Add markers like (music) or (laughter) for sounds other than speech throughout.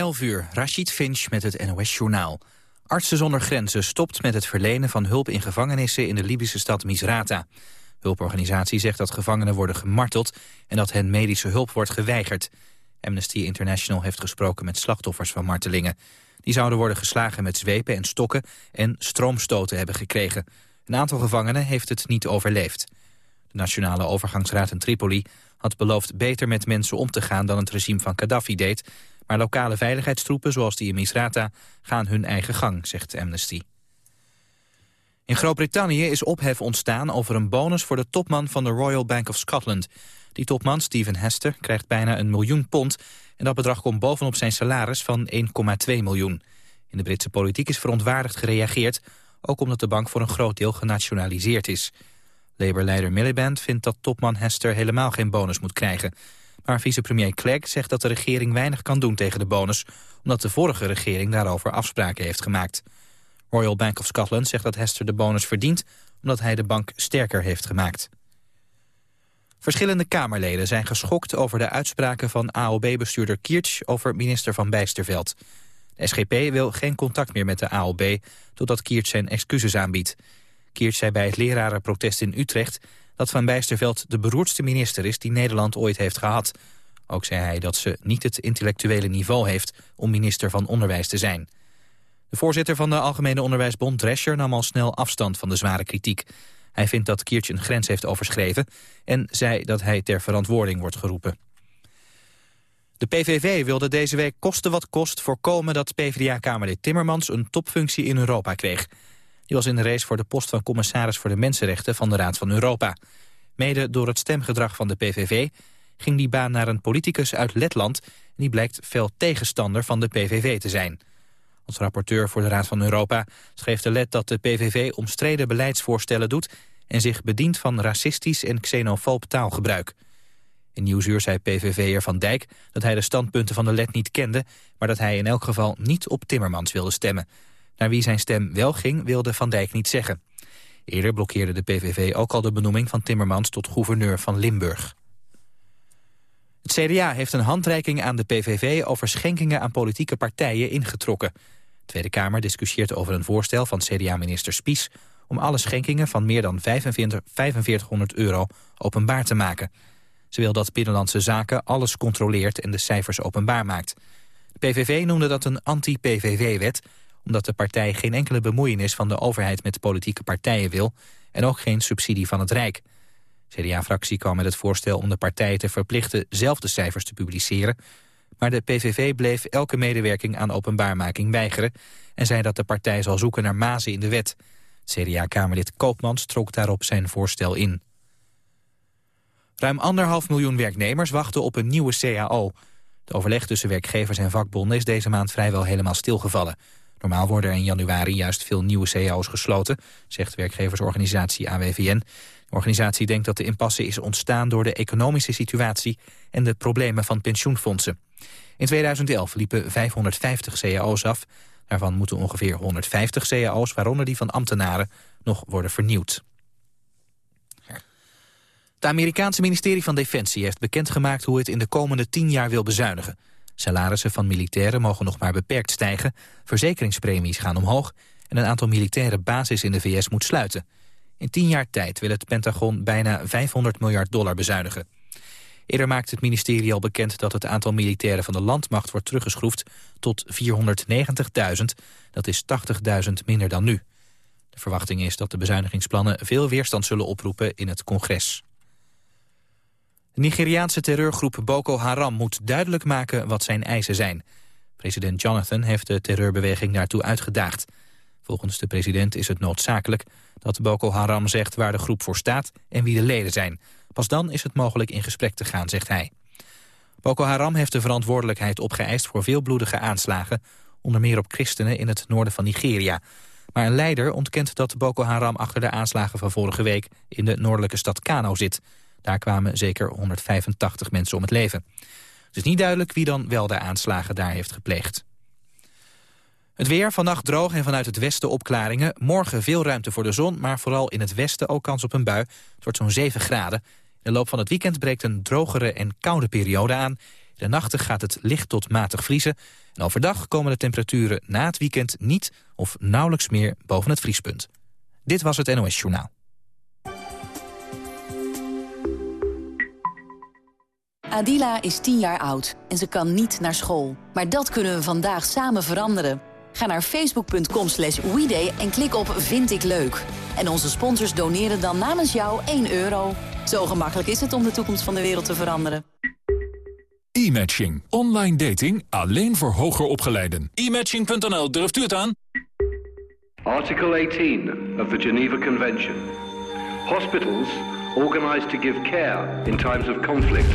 11 uur, Rashid Finch met het NOS-journaal. Artsen zonder grenzen stopt met het verlenen van hulp in gevangenissen in de Libische stad Misrata. Hulporganisatie zegt dat gevangenen worden gemarteld en dat hen medische hulp wordt geweigerd. Amnesty International heeft gesproken met slachtoffers van martelingen. Die zouden worden geslagen met zwepen en stokken en stroomstoten hebben gekregen. Een aantal gevangenen heeft het niet overleefd. De Nationale Overgangsraad in Tripoli had beloofd beter met mensen om te gaan dan het regime van Gaddafi deed. Maar lokale veiligheidstroepen, zoals die in Misrata, gaan hun eigen gang, zegt Amnesty. In Groot-Brittannië is ophef ontstaan over een bonus voor de topman van de Royal Bank of Scotland. Die topman, Stephen Hester, krijgt bijna een miljoen pond... en dat bedrag komt bovenop zijn salaris van 1,2 miljoen. In de Britse politiek is verontwaardigd gereageerd... ook omdat de bank voor een groot deel genationaliseerd is. Labour-leider Miliband vindt dat topman Hester helemaal geen bonus moet krijgen. Maar vicepremier Clegg zegt dat de regering weinig kan doen tegen de bonus... omdat de vorige regering daarover afspraken heeft gemaakt. Royal Bank of Scotland zegt dat Hester de bonus verdient... omdat hij de bank sterker heeft gemaakt. Verschillende Kamerleden zijn geschokt over de uitspraken van AOB-bestuurder Kiertsch... over minister Van Bijsterveld. De SGP wil geen contact meer met de AOB... totdat Kiertsch zijn excuses aanbiedt. Kiertsch zei bij het lerarenprotest in Utrecht... dat Van Bijsterveld de beroerdste minister is die Nederland ooit heeft gehad. Ook zei hij dat ze niet het intellectuele niveau heeft... om minister van Onderwijs te zijn. De voorzitter van de Algemene Onderwijsbond, Drescher... nam al snel afstand van de zware kritiek. Hij vindt dat Kiertje een grens heeft overschreven... en zei dat hij ter verantwoording wordt geroepen. De PVV wilde deze week koste wat kost voorkomen dat PvdA-kamerlid Timmermans een topfunctie in Europa kreeg. Die was in de race voor de post van commissaris voor de Mensenrechten van de Raad van Europa. Mede door het stemgedrag van de PVV ging die baan naar een politicus uit Letland... en die blijkt veel tegenstander van de PVV te zijn. Als rapporteur voor de Raad van Europa schreef de Let dat de PVV omstreden beleidsvoorstellen doet... en zich bedient van racistisch en xenofoob taalgebruik. In Nieuwsuur zei PVV'er Van Dijk dat hij de standpunten van de Let niet kende... maar dat hij in elk geval niet op Timmermans wilde stemmen. Naar wie zijn stem wel ging, wilde Van Dijk niet zeggen. Eerder blokkeerde de PVV ook al de benoeming van Timmermans tot gouverneur van Limburg. Het CDA heeft een handreiking aan de PVV over schenkingen aan politieke partijen ingetrokken. De Tweede Kamer discussieert over een voorstel van CDA-minister Spies... om alle schenkingen van meer dan 4500 euro openbaar te maken. Ze wil dat Binnenlandse Zaken alles controleert en de cijfers openbaar maakt. De PVV noemde dat een anti-PVV-wet omdat de partij geen enkele bemoeienis van de overheid met politieke partijen wil en ook geen subsidie van het Rijk. CDA-fractie kwam met het voorstel om de partijen te verplichten zelf de cijfers te publiceren, maar de PVV bleef elke medewerking aan openbaarmaking weigeren en zei dat de partij zal zoeken naar mazen in de wet. CDA-kamerlid Koopmans trok daarop zijn voorstel in. Ruim anderhalf miljoen werknemers wachten op een nieuwe CAO. De overleg tussen werkgevers en vakbonden is deze maand vrijwel helemaal stilgevallen. Normaal worden er in januari juist veel nieuwe cao's gesloten, zegt werkgeversorganisatie AWVN. De organisatie denkt dat de impasse is ontstaan door de economische situatie en de problemen van pensioenfondsen. In 2011 liepen 550 cao's af. Daarvan moeten ongeveer 150 cao's, waaronder die van ambtenaren, nog worden vernieuwd. Het Amerikaanse ministerie van Defensie heeft bekendgemaakt hoe het in de komende 10 jaar wil bezuinigen. Salarissen van militairen mogen nog maar beperkt stijgen, verzekeringspremies gaan omhoog en een aantal militaire bases in de VS moet sluiten. In tien jaar tijd wil het Pentagon bijna 500 miljard dollar bezuinigen. Eerder maakt het ministerie al bekend dat het aantal militairen van de landmacht wordt teruggeschroefd tot 490.000. Dat is 80.000 minder dan nu. De verwachting is dat de bezuinigingsplannen veel weerstand zullen oproepen in het congres. Nigeriaanse terreurgroep Boko Haram moet duidelijk maken wat zijn eisen zijn. President Jonathan heeft de terreurbeweging daartoe uitgedaagd. Volgens de president is het noodzakelijk dat Boko Haram zegt waar de groep voor staat en wie de leden zijn. Pas dan is het mogelijk in gesprek te gaan, zegt hij. Boko Haram heeft de verantwoordelijkheid opgeëist voor veelbloedige aanslagen, onder meer op christenen in het noorden van Nigeria. Maar een leider ontkent dat Boko Haram achter de aanslagen van vorige week in de noordelijke stad Kano zit. Daar kwamen zeker 185 mensen om het leven. Het is niet duidelijk wie dan wel de aanslagen daar heeft gepleegd. Het weer, vannacht droog en vanuit het westen opklaringen. Morgen veel ruimte voor de zon, maar vooral in het westen ook kans op een bui. Het wordt zo'n 7 graden. In de loop van het weekend breekt een drogere en koude periode aan. In De nachten gaat het licht tot matig vriezen. En overdag komen de temperaturen na het weekend niet of nauwelijks meer boven het vriespunt. Dit was het NOS Journaal. Adila is 10 jaar oud en ze kan niet naar school. Maar dat kunnen we vandaag samen veranderen. Ga naar facebook.com slash weeday en klik op Vind ik leuk. En onze sponsors doneren dan namens jou 1 euro. Zo gemakkelijk is het om de toekomst van de wereld te veranderen. E-matching. Online dating alleen voor hoger opgeleiden. E-matching.nl, durft u het aan? Article 18 of the Geneva Convention. Hospitals organized to give care in times of conflict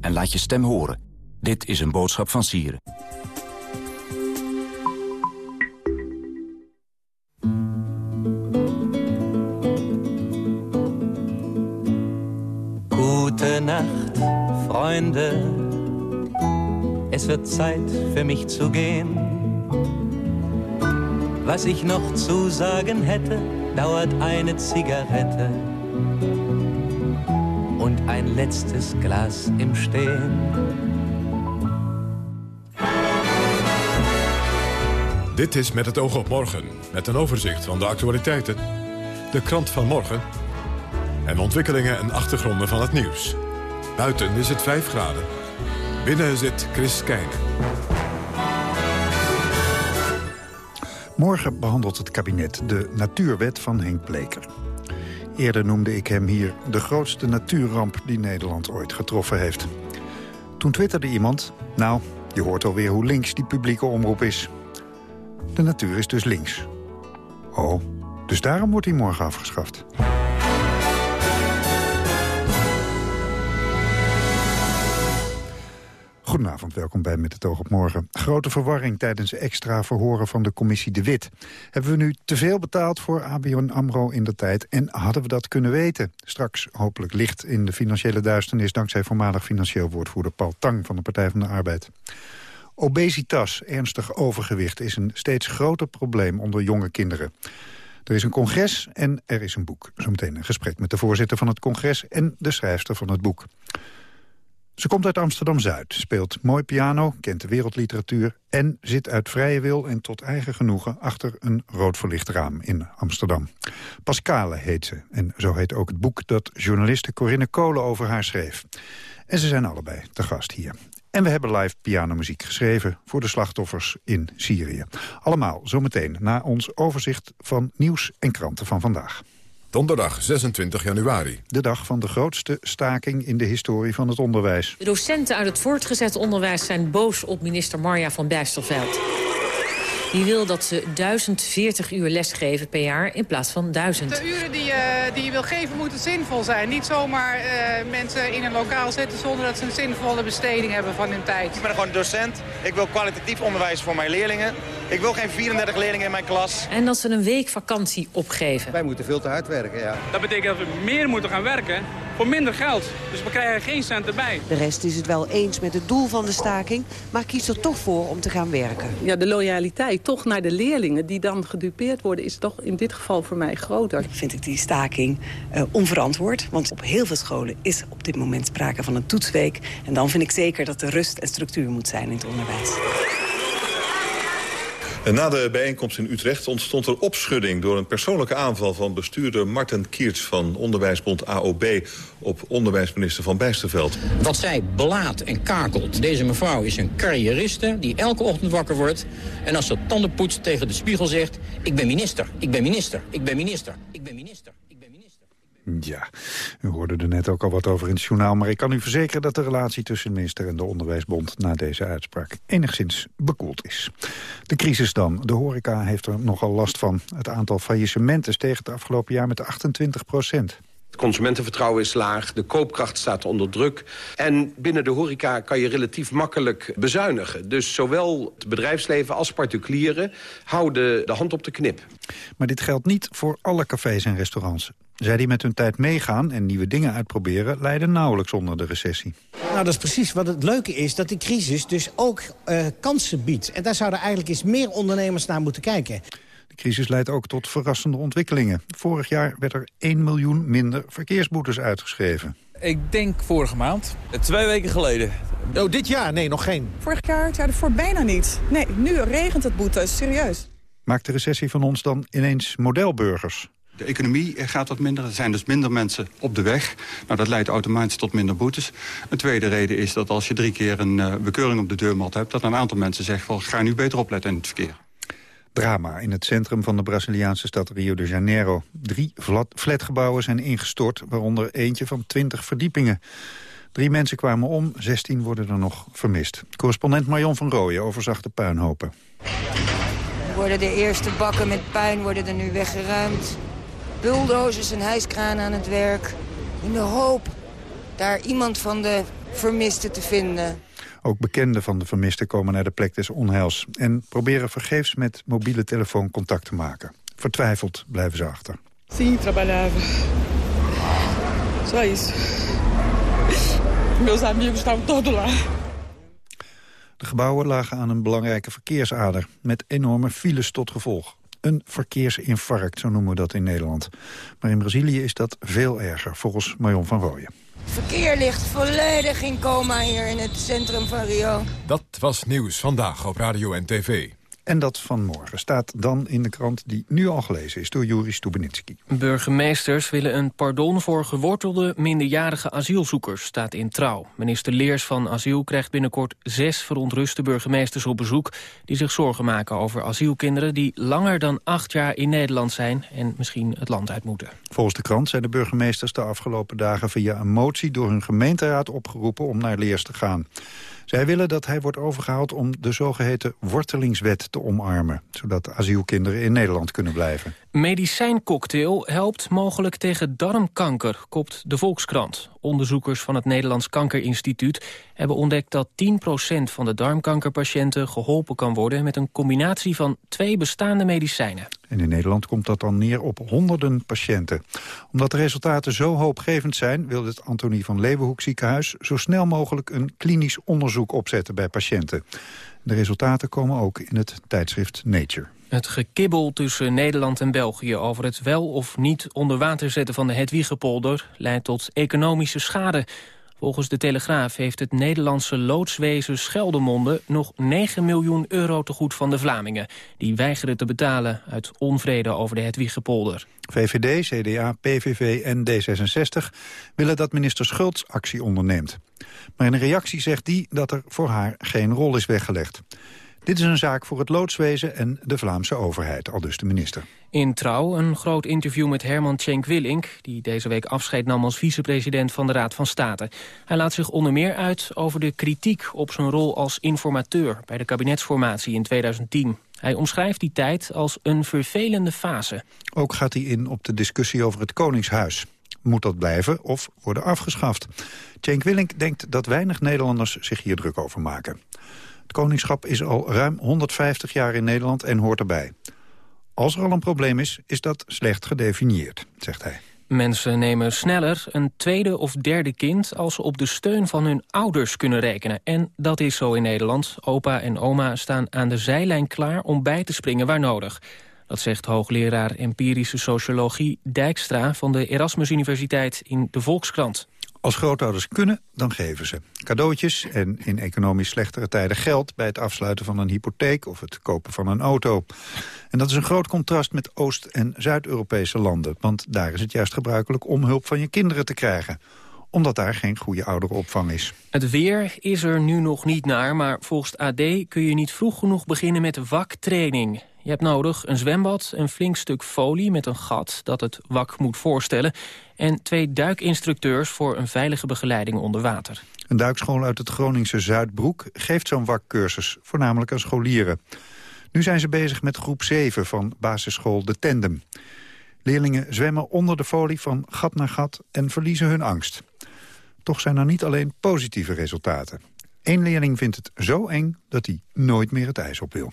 en laat je stem horen. Dit is een boodschap van Sieren. Gute Nacht, Freunde. Es wird Zeit für mich zu gehen. Was ich noch zu sagen hätte, dauert eine Zigarette ein letztes Glas im Stehen. Dit is Met het oog op morgen, met een overzicht van de actualiteiten, de krant van morgen en ontwikkelingen en achtergronden van het nieuws. Buiten is het 5 graden. Binnen zit Chris Keijnen. Morgen behandelt het kabinet de natuurwet van Henk Bleker. Eerder noemde ik hem hier de grootste natuurramp die Nederland ooit getroffen heeft. Toen twitterde iemand, nou, je hoort alweer hoe links die publieke omroep is. De natuur is dus links. Oh, dus daarom wordt hij morgen afgeschaft. Goedenavond, welkom bij Met het oog op morgen. Grote verwarring tijdens extra verhoren van de commissie De Wit. Hebben we nu te veel betaald voor ABN AMRO in de tijd... en hadden we dat kunnen weten? Straks hopelijk licht in de financiële duisternis... dankzij voormalig financieel woordvoerder Paul Tang van de Partij van de Arbeid. Obesitas, ernstig overgewicht, is een steeds groter probleem onder jonge kinderen. Er is een congres en er is een boek. Zometeen een gesprek met de voorzitter van het congres en de schrijfster van het boek. Ze komt uit Amsterdam-Zuid, speelt mooi piano, kent de wereldliteratuur... en zit uit vrije wil en tot eigen genoegen achter een rood verlicht raam in Amsterdam. Pascale heet ze, en zo heet ook het boek dat journaliste Corinne Kolen over haar schreef. En ze zijn allebei te gast hier. En we hebben live pianomuziek geschreven voor de slachtoffers in Syrië. Allemaal zometeen na ons overzicht van nieuws en kranten van vandaag. Donderdag 26 januari. De dag van de grootste staking in de historie van het onderwijs. De docenten uit het voortgezet onderwijs zijn boos op minister Marja van Bijsterveld. Die wil dat ze 1040 uur lesgeven per jaar in plaats van 1000. De uren die je, die je wil geven moeten zinvol zijn. Niet zomaar uh, mensen in een lokaal zetten zonder dat ze een zinvolle besteding hebben van hun tijd. Ik ben gewoon docent. Ik wil kwalitatief onderwijs voor mijn leerlingen. Ik wil geen 34 leerlingen in mijn klas. En dat ze een week vakantie opgeven. Wij moeten veel te hard werken, ja. Dat betekent dat we meer moeten gaan werken voor minder geld. Dus we krijgen geen cent erbij. De rest is het wel eens met het doel van de staking... maar kiest er toch voor om te gaan werken. Ja, de loyaliteit toch naar de leerlingen die dan gedupeerd worden... is toch in dit geval voor mij groter. Vind ik die staking uh, onverantwoord. Want op heel veel scholen is op dit moment sprake van een toetsweek. En dan vind ik zeker dat er rust en structuur moet zijn in het onderwijs. Na de bijeenkomst in Utrecht ontstond er opschudding... door een persoonlijke aanval van bestuurder Marten Kiertz... van onderwijsbond AOB op onderwijsminister Van Bijsterveld. Wat zij blaat en kakelt. Deze mevrouw is een carrieriste die elke ochtend wakker wordt... en als ze tanden poetst tegen de spiegel zegt... ik ben minister, ik ben minister, ik ben minister, ik ben minister. Ja, u hoorde er net ook al wat over in het journaal... maar ik kan u verzekeren dat de relatie tussen de minister en de Onderwijsbond... na deze uitspraak enigszins bekoeld is. De crisis dan. De horeca heeft er nogal last van. Het aantal faillissementen steeg het afgelopen jaar met 28 procent. Het consumentenvertrouwen is laag, de koopkracht staat onder druk. En binnen de horeca kan je relatief makkelijk bezuinigen. Dus zowel het bedrijfsleven als particulieren houden de hand op de knip. Maar dit geldt niet voor alle cafés en restaurants. Zij die met hun tijd meegaan en nieuwe dingen uitproberen... lijden nauwelijks onder de recessie. Nou, dat is precies wat het leuke is, dat de crisis dus ook uh, kansen biedt. En daar zouden eigenlijk eens meer ondernemers naar moeten kijken. De crisis leidt ook tot verrassende ontwikkelingen. Vorig jaar werd er 1 miljoen minder verkeersboetes uitgeschreven. Ik denk vorige maand. Twee weken geleden. Oh, dit jaar? Nee, nog geen. Vorig jaar, het jaar ervoor bijna niet. Nee, nu regent het boetes, serieus. Maakt de recessie van ons dan ineens modelburgers? De economie gaat wat minder. Er zijn dus minder mensen op de weg. Nou, dat leidt automatisch tot minder boetes. Een tweede reden is dat als je drie keer een uh, bekeuring op de deurmat hebt... dat een aantal mensen zegt, van, ga nu beter opletten in het verkeer. Drama in het centrum van de Braziliaanse stad Rio de Janeiro. Drie flatgebouwen zijn ingestort, waaronder eentje van 20 verdiepingen. Drie mensen kwamen om, 16 worden er nog vermist. Correspondent Marion van Rooyen overzag de puinhopen. Worden de eerste bakken met puin worden er nu weggeruimd bulldozers en hijskranen aan het werk... in de hoop daar iemand van de vermisten te vinden. Ook bekenden van de vermisten komen naar de plek des onheils... en proberen vergeefs met mobiele telefoon contact te maken. Vertwijfeld blijven ze achter. Sim, trabalhava. Só isso. Meus amigos estavam todos lá. De gebouwen lagen aan een belangrijke verkeersader... met enorme files tot gevolg. Een verkeersinfarct, zo noemen we dat in Nederland. Maar in Brazilië is dat veel erger, volgens Marion van Rooyen. Verkeer ligt volledig in coma hier in het centrum van Rio. Dat was nieuws vandaag op Radio en TV. En dat vanmorgen staat dan in de krant die nu al gelezen is door Juri Stubenitski. Burgemeesters willen een pardon voor gewortelde minderjarige asielzoekers, staat in Trouw. Minister Leers van Asiel krijgt binnenkort zes verontruste burgemeesters op bezoek... die zich zorgen maken over asielkinderen die langer dan acht jaar in Nederland zijn... en misschien het land uit moeten. Volgens de krant zijn de burgemeesters de afgelopen dagen via een motie... door hun gemeenteraad opgeroepen om naar Leers te gaan. Zij willen dat hij wordt overgehaald om de zogeheten wortelingswet te omarmen. Zodat asielkinderen in Nederland kunnen blijven. Medicijncocktail helpt mogelijk tegen darmkanker, kopt de Volkskrant. Onderzoekers van het Nederlands Kankerinstituut hebben ontdekt dat 10% van de darmkankerpatiënten geholpen kan worden met een combinatie van twee bestaande medicijnen. En in Nederland komt dat dan neer op honderden patiënten. Omdat de resultaten zo hoopgevend zijn... wil het Antonie van Leeuwenhoek ziekenhuis zo snel mogelijk een klinisch onderzoek opzetten bij patiënten. De resultaten komen ook in het tijdschrift Nature. Het gekibbel tussen Nederland en België over het wel of niet onder water zetten van de Hedwiegepolder leidt tot economische schade. Volgens de Telegraaf heeft het Nederlandse loodswezen Scheldemonde nog 9 miljoen euro te goed van de Vlamingen. Die weigeren te betalen uit onvrede over de Hedwiegepolder. VVD, CDA, PVV en D66 willen dat minister Schultz actie onderneemt. Maar in een reactie zegt die dat er voor haar geen rol is weggelegd. Dit is een zaak voor het loodswezen en de Vlaamse overheid, al dus de minister. In Trouw een groot interview met Herman Tjenk Willink... die deze week afscheid nam als vicepresident van de Raad van State. Hij laat zich onder meer uit over de kritiek op zijn rol als informateur... bij de kabinetsformatie in 2010. Hij omschrijft die tijd als een vervelende fase. Ook gaat hij in op de discussie over het Koningshuis. Moet dat blijven of worden afgeschaft? Cenk Willink denkt dat weinig Nederlanders zich hier druk over maken. Koningschap is al ruim 150 jaar in Nederland en hoort erbij. Als er al een probleem is, is dat slecht gedefinieerd, zegt hij. Mensen nemen sneller een tweede of derde kind... als ze op de steun van hun ouders kunnen rekenen. En dat is zo in Nederland. Opa en oma staan aan de zijlijn klaar om bij te springen waar nodig. Dat zegt hoogleraar empirische sociologie Dijkstra... van de Erasmus Universiteit in de Volkskrant. Als grootouders kunnen, dan geven ze. Cadeautjes en in economisch slechtere tijden geld... bij het afsluiten van een hypotheek of het kopen van een auto. En dat is een groot contrast met Oost- en Zuid-Europese landen. Want daar is het juist gebruikelijk om hulp van je kinderen te krijgen omdat daar geen goede ouderenopvang is. Het weer is er nu nog niet naar, maar volgens AD kun je niet vroeg genoeg beginnen met waktraining. Je hebt nodig een zwembad, een flink stuk folie met een gat dat het wak moet voorstellen... en twee duikinstructeurs voor een veilige begeleiding onder water. Een duikschool uit het Groningse Zuidbroek geeft zo'n wakcursus, voornamelijk aan scholieren. Nu zijn ze bezig met groep 7 van basisschool De Tandem. Leerlingen zwemmen onder de folie van gat naar gat en verliezen hun angst. Toch zijn er niet alleen positieve resultaten. Eén leerling vindt het zo eng dat hij nooit meer het ijs op wil.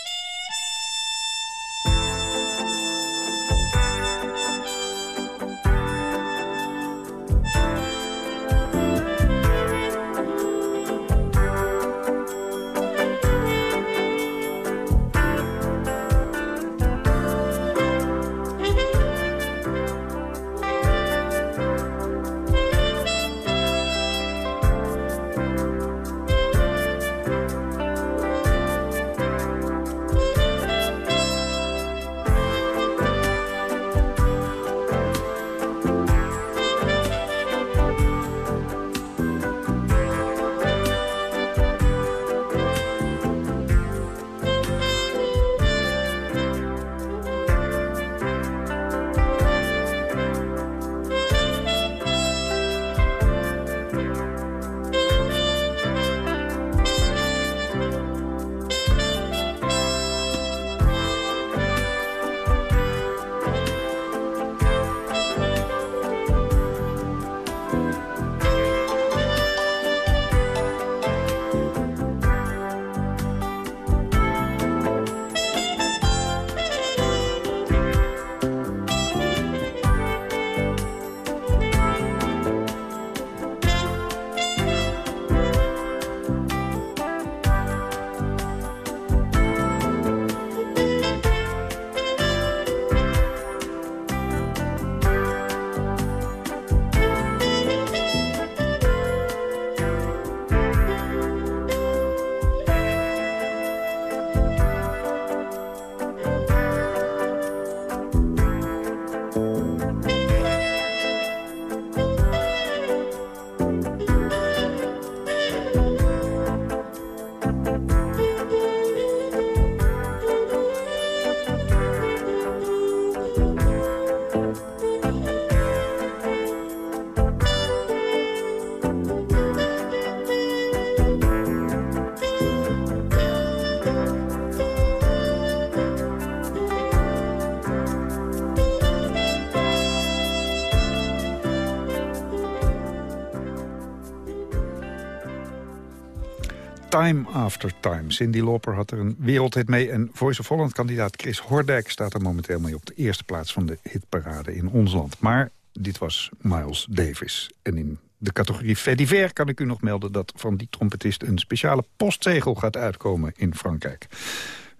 Time After Time. Cindy Lauper had er een wereldhit mee. En Voice of Holland-kandidaat Chris Hordijk staat er momenteel mee op de eerste plaats van de hitparade in ons land. Maar dit was Miles Davis. En in de categorie Fediver kan ik u nog melden dat van die trompetist een speciale postzegel gaat uitkomen in Frankrijk.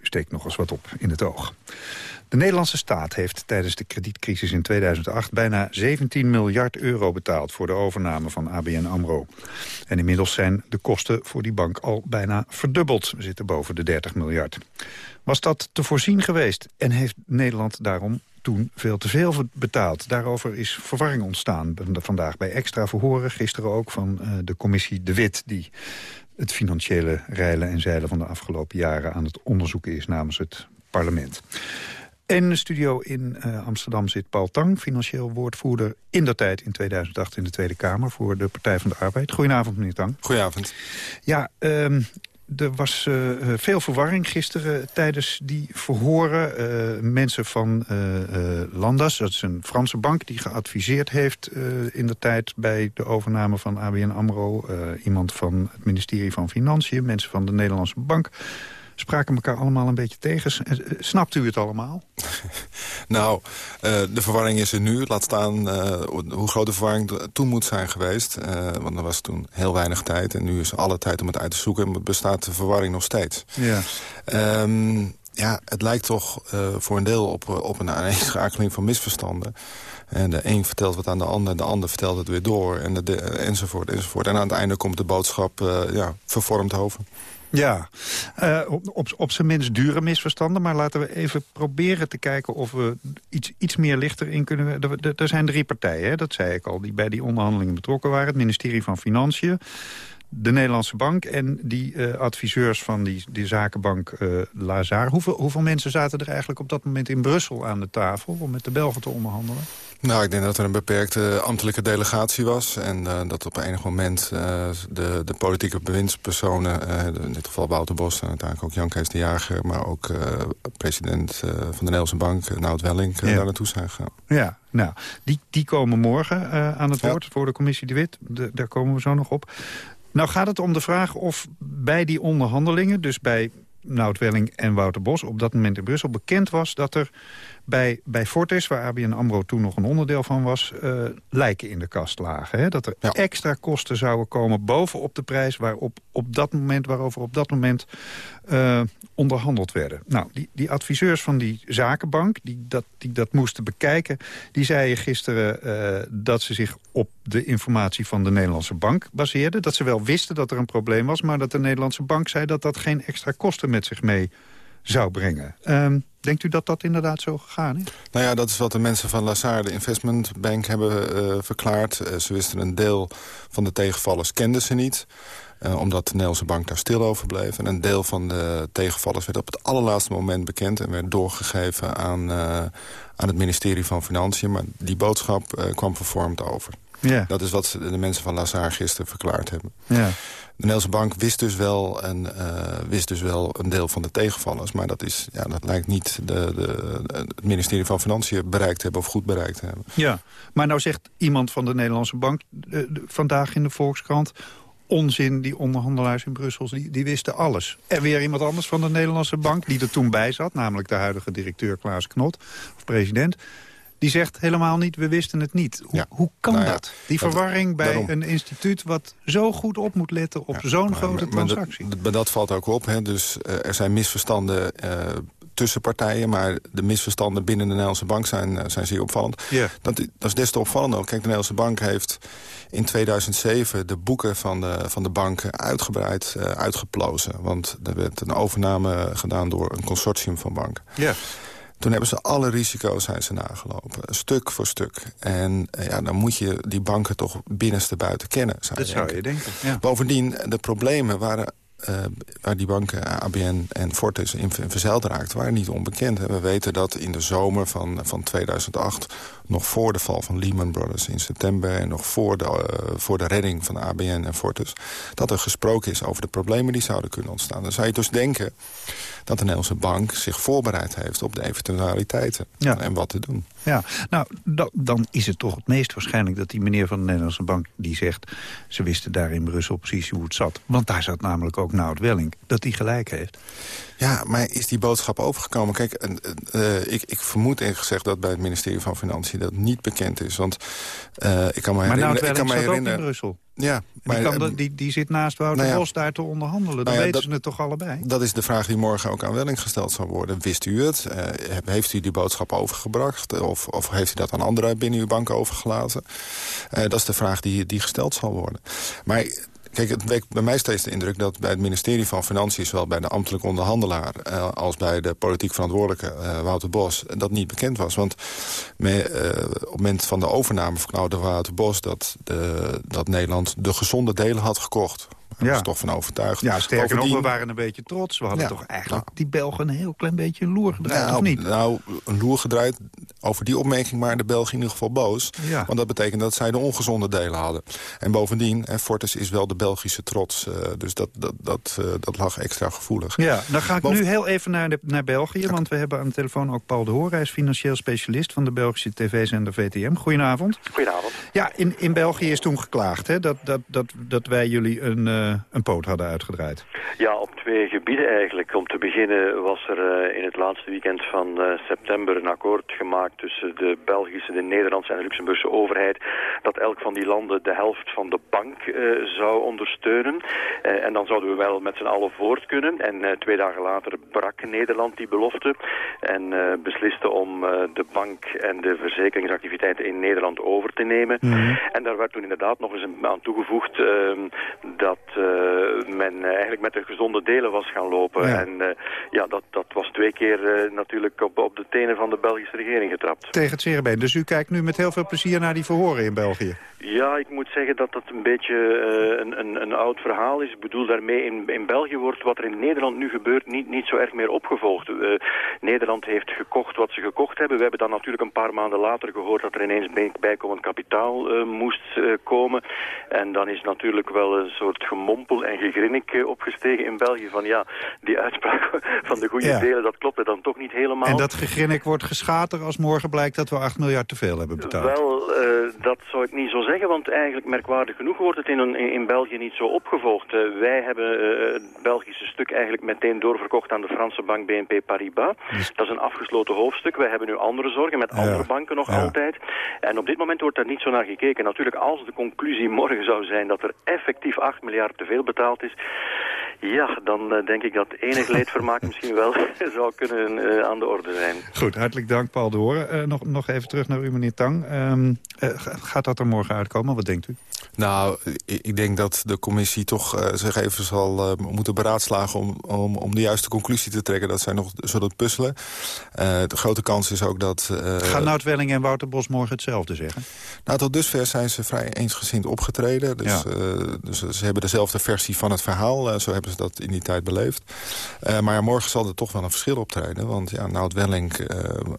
Steekt nog eens wat op in het oog. De Nederlandse staat heeft tijdens de kredietcrisis in 2008... bijna 17 miljard euro betaald voor de overname van ABN AMRO. En inmiddels zijn de kosten voor die bank al bijna verdubbeld. We zitten boven de 30 miljard. Was dat te voorzien geweest en heeft Nederland daarom toen veel te veel betaald. Daarover is verwarring ontstaan vandaag bij extra verhoren. Gisteren ook van uh, de commissie De Wit... die het financiële reilen en zeilen van de afgelopen jaren aan het onderzoeken is namens het parlement. In de studio in uh, Amsterdam zit Paul Tang, financieel woordvoerder in de tijd in 2008 in de Tweede Kamer voor de Partij van de Arbeid. Goedenavond, meneer Tang. Goedenavond. Ja, um, er was uh, veel verwarring gisteren tijdens die verhoren. Uh, mensen van Landas, dat is een Franse bank die geadviseerd heeft in de tijd bij de overname van ABN AMRO. iemand van het ministerie van Financiën, mensen van de Nederlandse Bank spraken elkaar allemaal een beetje tegen. Eh, snapt u het allemaal? (laughs) nou, uh, de verwarring is er nu. Laat staan uh, hoe groot de verwarring toen moet zijn geweest. Want er was toen heel weinig tijd. En nu is alle tijd om het uit te zoeken. En bestaat de verwarring nog steeds. Ja. Um, ja, het lijkt toch voor een deel op, op een aaneenschakeling van misverstanden. En de een vertelt wat aan de ander, de ander vertelt het weer door. En de, enzovoort, enzovoort. En aan het einde komt de boodschap ja, vervormd over. Ja, uh, op, op, zijn minst dure misverstanden. Maar laten we even proberen te kijken of we iets, iets meer lichter in kunnen... Er, zijn drie partijen, hè, dat zei ik al, die bij die onderhandelingen betrokken waren. Het ministerie van Financiën, de Nederlandse Bank en die uh, adviseurs van die, die zakenbank uh, Lazar. Hoeveel, hoeveel mensen zaten er eigenlijk op dat moment in Brussel aan de tafel... om met de Belgen te onderhandelen? Nou, ik denk dat er een beperkte ambtelijke delegatie was. En uh, dat op enig moment uh, de, de politieke bewindspersonen... Uh, in dit geval Wouter Bos en uiteindelijk ook Jan Kees de Jager... maar ook president van de Nederlandse Bank, Nout Welling, ja. daar naartoe zijn gegaan. Ja, nou, die, die komen morgen aan het woord voor de commissie De Wit. De, daar komen we zo nog op. Nou gaat het om de vraag of bij die onderhandelingen... dus bij Nout Welling en Wouter Bos op dat moment in Brussel bekend was... dat er bij, bij Fortis, waar ABN AMRO toen nog een onderdeel van was... Uh, lijken in de kast lagen. Hè? Dat er extra kosten zouden komen bovenop de prijs... Waarop, op dat moment, waarover op dat moment uh, onderhandeld werden. Nou, die, die adviseurs van die zakenbank, die dat, die dat moesten bekijken... die zeiden gisteren uh, dat ze zich op de informatie van de Nederlandse bank baseerden. Dat ze wel wisten dat er een probleem was... maar dat de Nederlandse bank zei dat dat geen extra kosten met zich mee zou brengen. Um, denkt u dat dat inderdaad zo gegaan is? Nou ja, dat is wat de mensen van Lazard, de investment bank, hebben uh, verklaard. Uh, ze wisten een deel van de tegenvallers kenden ze niet. Uh, omdat de Nederlandse bank daar stil over bleef. En een deel van de tegenvallers werd op het allerlaatste moment bekend... en werd doorgegeven aan, aan het ministerie van Financiën. Maar die boodschap kwam vervormd over. Ja. Dat is wat de mensen van Lazar gisteren verklaard hebben. Ja. De Nederlandse bank wist dus, wel een, uh, wist dus wel een deel van de tegenvallers. Maar dat, is, ja, dat lijkt niet de, de, het ministerie van Financiën bereikt te hebben of goed bereikt te hebben. Ja, maar nou zegt iemand van de Nederlandse bank uh, vandaag in de Volkskrant onzin, die onderhandelaars in Brussel, die, die wisten alles. En weer iemand anders van de Nederlandse bank, die er toen bij zat... namelijk de huidige directeur Klaas Knot, of president die zegt helemaal niet, we wisten het niet. Hoe, hoe kan nou ja, dat? Die verwarring bij een instituut wat zo goed op moet letten op zo'n grote transactie. Maar, dat, dat valt ook op. Hè. Dus uh, er zijn misverstanden uh, tussen partijen... maar de misverstanden binnen de Nederlandse bank zijn, uh, zijn zeer opvallend. Yeah. Dat, dat is des te opvallender. Kijk, de Nederlandse bank heeft in 2007 de boeken van de, van de banken uitgebreid uitgeplozen. Want er werd een overname gedaan door een consortium van banken. Ja. Toen hebben ze alle risico's zijn ze nagelopen, stuk voor stuk. En eh, ja, dan moet je die banken toch binnenste buiten kennen. Zou dat zou je denken. Ja. Bovendien, de problemen waren uh, waar die banken ABN en Fortis in verzeild raakten... waren niet onbekend. We weten dat in de zomer van, van 2008... nog voor de val van Lehman Brothers in september... en nog voor de, uh, voor de redding van ABN en Fortis... dat er gesproken is over de problemen die zouden kunnen ontstaan. Dan zou je dus denken dat de Nederlandse bank zich voorbereid heeft... op de eventualiteiten ja. en wat te doen. Ja, nou, dan is het toch het meest waarschijnlijk dat die meneer van de Nederlandse bank... die zegt, ze wisten daar in Brussel precies hoe het zat. Want daar zat namelijk ook Nout Welling, dat hij gelijk heeft. Ja, maar is die boodschap overgekomen? Kijk, uh, ik, ik vermoed eerlijk gezegd dat bij het ministerie van Financiën dat niet bekend is. Want uh, ik kan me maar herinneren... ik kan herinneren, in Brussel. Ja, maar, die, kan, die, die zit naast Wouter nou ja, Bos daar te onderhandelen. Dan nou ja, weten dat, ze het toch allebei? Dat is de vraag die morgen ook aan Welling gesteld zal worden. Wist u het? Uh, heeft u die boodschap overgebracht? Of, of heeft u dat aan anderen binnen uw bank overgelaten? Uh, dat is de vraag die, die gesteld zal worden. Maar Kijk, het wekt bij mij steeds de indruk dat bij het ministerie van Financiën... zowel bij de ambtelijke onderhandelaar uh, als bij de politiek verantwoordelijke uh, Wouter Bos... dat niet bekend was. Want me, uh, op het moment van de overname verklaarde Wouter Bos... Dat, dat Nederland de gezonde delen had gekocht ja. was toch van overtuigd. Ja, sterker nog, we waren een beetje trots. We hadden toch eigenlijk die Belgen een heel klein beetje een loer gedraaid, nou, of niet? Nou, een loer gedraaid. Over die opmerking waren de Belgen in ieder geval boos. Ja. Want dat betekent dat zij de ongezonde delen hadden. En bovendien, hè, Fortis is wel de Belgische trots. Uh, dus dat, dat, dat, uh, dat lag extra gevoelig. Ja, dan ga ik nu heel even naar, de, naar België. Want we hebben aan de telefoon ook Paul de Hoor. Hij is financieel specialist van de Belgische tv-zender VTM. Goedenavond. Goedenavond. Ja, in, in België is toen geklaagd hè, dat, dat, dat, dat wij jullie een... Uh, een poot hadden uitgedraaid. Ja, op twee gebieden eigenlijk. Om te beginnen was er uh, in het laatste weekend van uh, september een akkoord gemaakt tussen de Belgische, de Nederlandse en de Luxemburgse overheid dat elk van die landen de helft van de bank zou ondersteunen. en dan zouden we wel met z'n allen voort kunnen. En twee dagen later brak Nederland die belofte en besliste om de bank en de verzekeringsactiviteiten in Nederland over te nemen. Mm -hmm. En daar werd toen inderdaad nog eens aan toegevoegd ehm, dat men eigenlijk met de gezonde delen was gaan lopen. En ja, dat, dat was twee keer natuurlijk op, op de tenen van de Belgische regering getrapt. Tegen het zere Dus u kijkt nu met heel veel plezier naar die verhoren in België? Ja, ik moet zeggen dat dat een beetje een, een, een, oud verhaal is. Ik bedoel daarmee, in, in België wordt wat er in Nederland nu gebeurt niet, niet zo erg meer opgevolgd. Nederland heeft gekocht wat ze gekocht hebben. We hebben dan natuurlijk een paar maanden later gehoord dat er ineens bijkomend kapitaal moest komen. En dan is natuurlijk wel een soort gemompel en gegrinnik opgestegen in België van ja, die uitspraak (laughs) van de goede delen, dat klopt er dan toch niet helemaal. En dat gegrinnik wordt geschater als morgen blijkt dat we 8 miljard te veel hebben betaald? Wel, uh, dat zou ik niet zo zeggen, want eigenlijk merkwaardig genoeg wordt het in, in, in België niet zo opgevolgd. Uh, wij hebben uh, het Belgische stuk eigenlijk meteen doorverkocht aan de Franse bank BNP Paribas. Dus... Dat is een afgesloten hoofdstuk. Wij hebben nu andere zorgen met andere banken nog altijd. En op dit moment wordt daar niet zo naar gekeken. Natuurlijk, als de conclusie morgen zou zijn dat er effectief 8 miljard te veel betaald is... Ja, dan uh, denk ik dat enig leedvermaak misschien wel (laughs) zou kunnen uh, aan de orde zijn. Goed, hartelijk dank Paul de Horen. Uh, nog, nog even terug naar u, meneer Tang. Um, gaat dat er morgen uitkomen? Wat denkt u? Nou, ik denk dat de commissie toch uh, zich even zal uh, moeten beraadslagen... Om, om, om de juiste conclusie te trekken. Dat zij nog zullen puzzelen. Uh, de grote kans is ook dat... Gaan Nout Welling en Wouter Bos morgen hetzelfde zeggen? Nou, tot dusver zijn ze vrij eensgezind opgetreden. Dus, ja. dus ze hebben dezelfde versie van het verhaal. zo hebben ze dat in die tijd beleefd. maar ja, morgen zal er toch wel een verschil optreden. Want ja, Nout Welling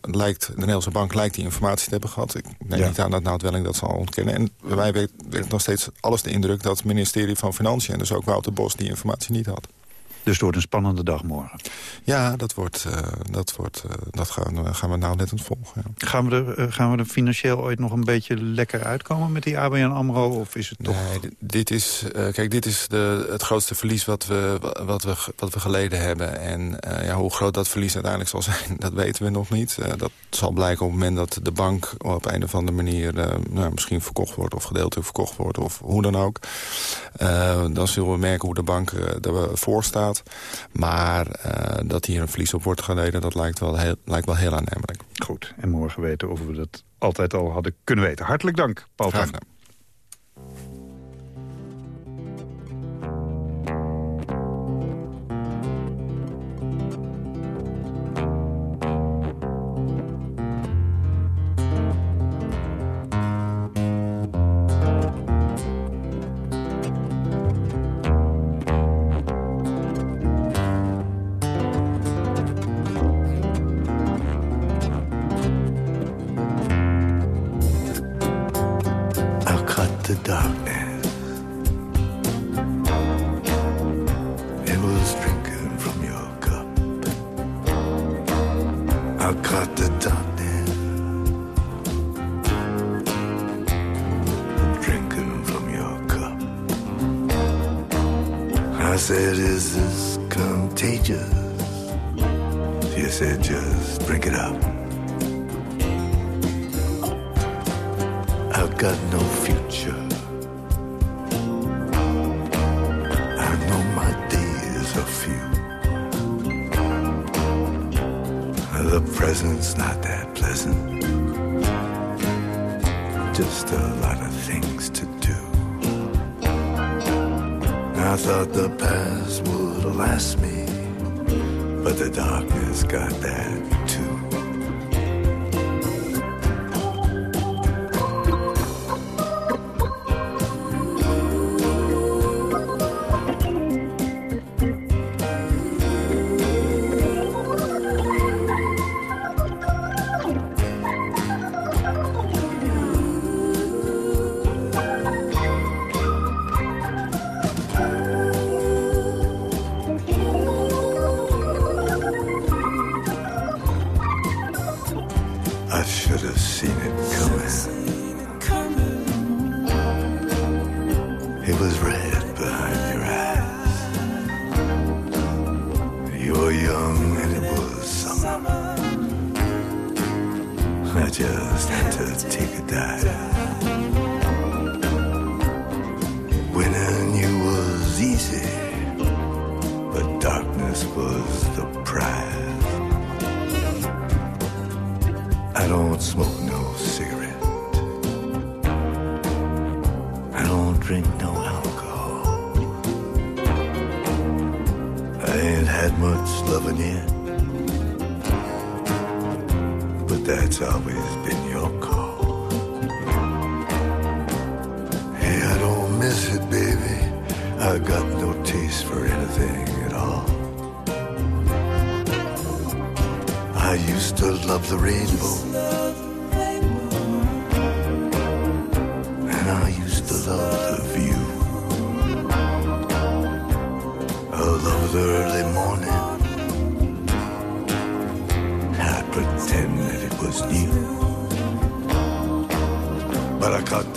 lijkt... De Nederlandse bank lijkt die informatie te hebben gehad. Ik neem ja. niet aan dat Nout Welling dat zal ontkennen. En wij weten nog steeds alles de indruk dat het ministerie van Financiën... en dus ook Wouter Bos die informatie niet had. Dus het wordt een spannende dag morgen. Ja, dat, wordt, uh, dat, wordt, uh, dat gaan, gaan we nou volgen. Ja. Gaan, we er, uh, gaan we er financieel ooit nog een beetje lekker uitkomen met die ABN AMRO? Of is het toch... Nee, dit is, kijk, dit is de, het grootste verlies wat we, wat we, wat we geleden hebben. En ja, hoe groot dat verlies uiteindelijk zal (laughs) zijn, dat weten we nog niet. dat zal blijken op het moment dat de bank op een of andere manier... nou, misschien verkocht wordt of gedeeltelijk verkocht wordt of hoe dan ook. dan zullen we merken hoe de bank ervoor staat. Maar uh, dat hier een verlies op wordt geleden, dat lijkt wel heel, lijkt wel heel aannemelijk. Goed, en morgen weten of we dat altijd al hadden kunnen weten. Hartelijk dank, Paul Graag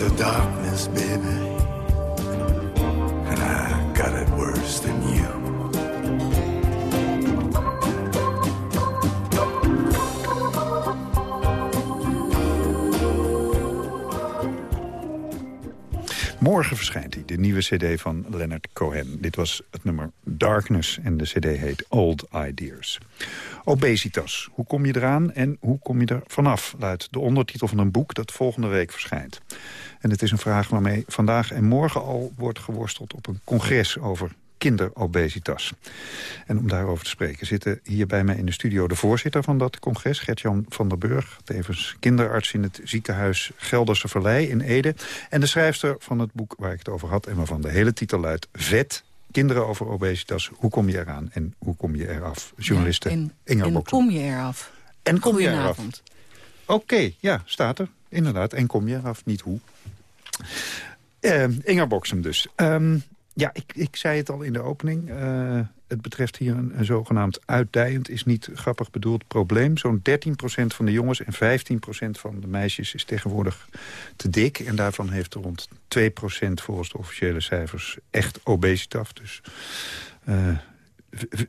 the darkness, baby. And I got it worse than you. Morgen verschijnt hij, de nieuwe cd van Leonard Cohen. Dit was het nummer Darkness en de cd heet Old Ideas. Obesitas, hoe kom je eraan en hoe kom je er vanaf? Luidt de ondertitel van een boek dat volgende week verschijnt. En het is een vraag waarmee vandaag en morgen al wordt geworsteld... op een congres over kinderobesitas. En om daarover te spreken zitten hier bij mij in de studio... de voorzitter van dat congres, Gert-Jan van der Burg... tevens kinderarts in het ziekenhuis Gelderse Vallei in Ede... en de schrijfster van het boek waar ik het over had... en waarvan de hele titel luidt Vet, kinderen over obesitas. Hoe kom je eraan en hoe kom je eraf? Journaliste en, Inga en Boksem. kom je eraf? En kom je eraf? Oké, ja, staat er. Inderdaad, en kom je eraf, niet hoe. Eh Inga Boksem dus. Ehm, ja, ik, ik zei het al in de opening. Eh, het betreft hier een, een zogenaamd uitdijend, is niet grappig bedoeld probleem. Zo'n 13% van de jongens en 15% van de meisjes is tegenwoordig te dik. En daarvan heeft rond 2% volgens de officiële cijfers echt obesitas. Dus eh,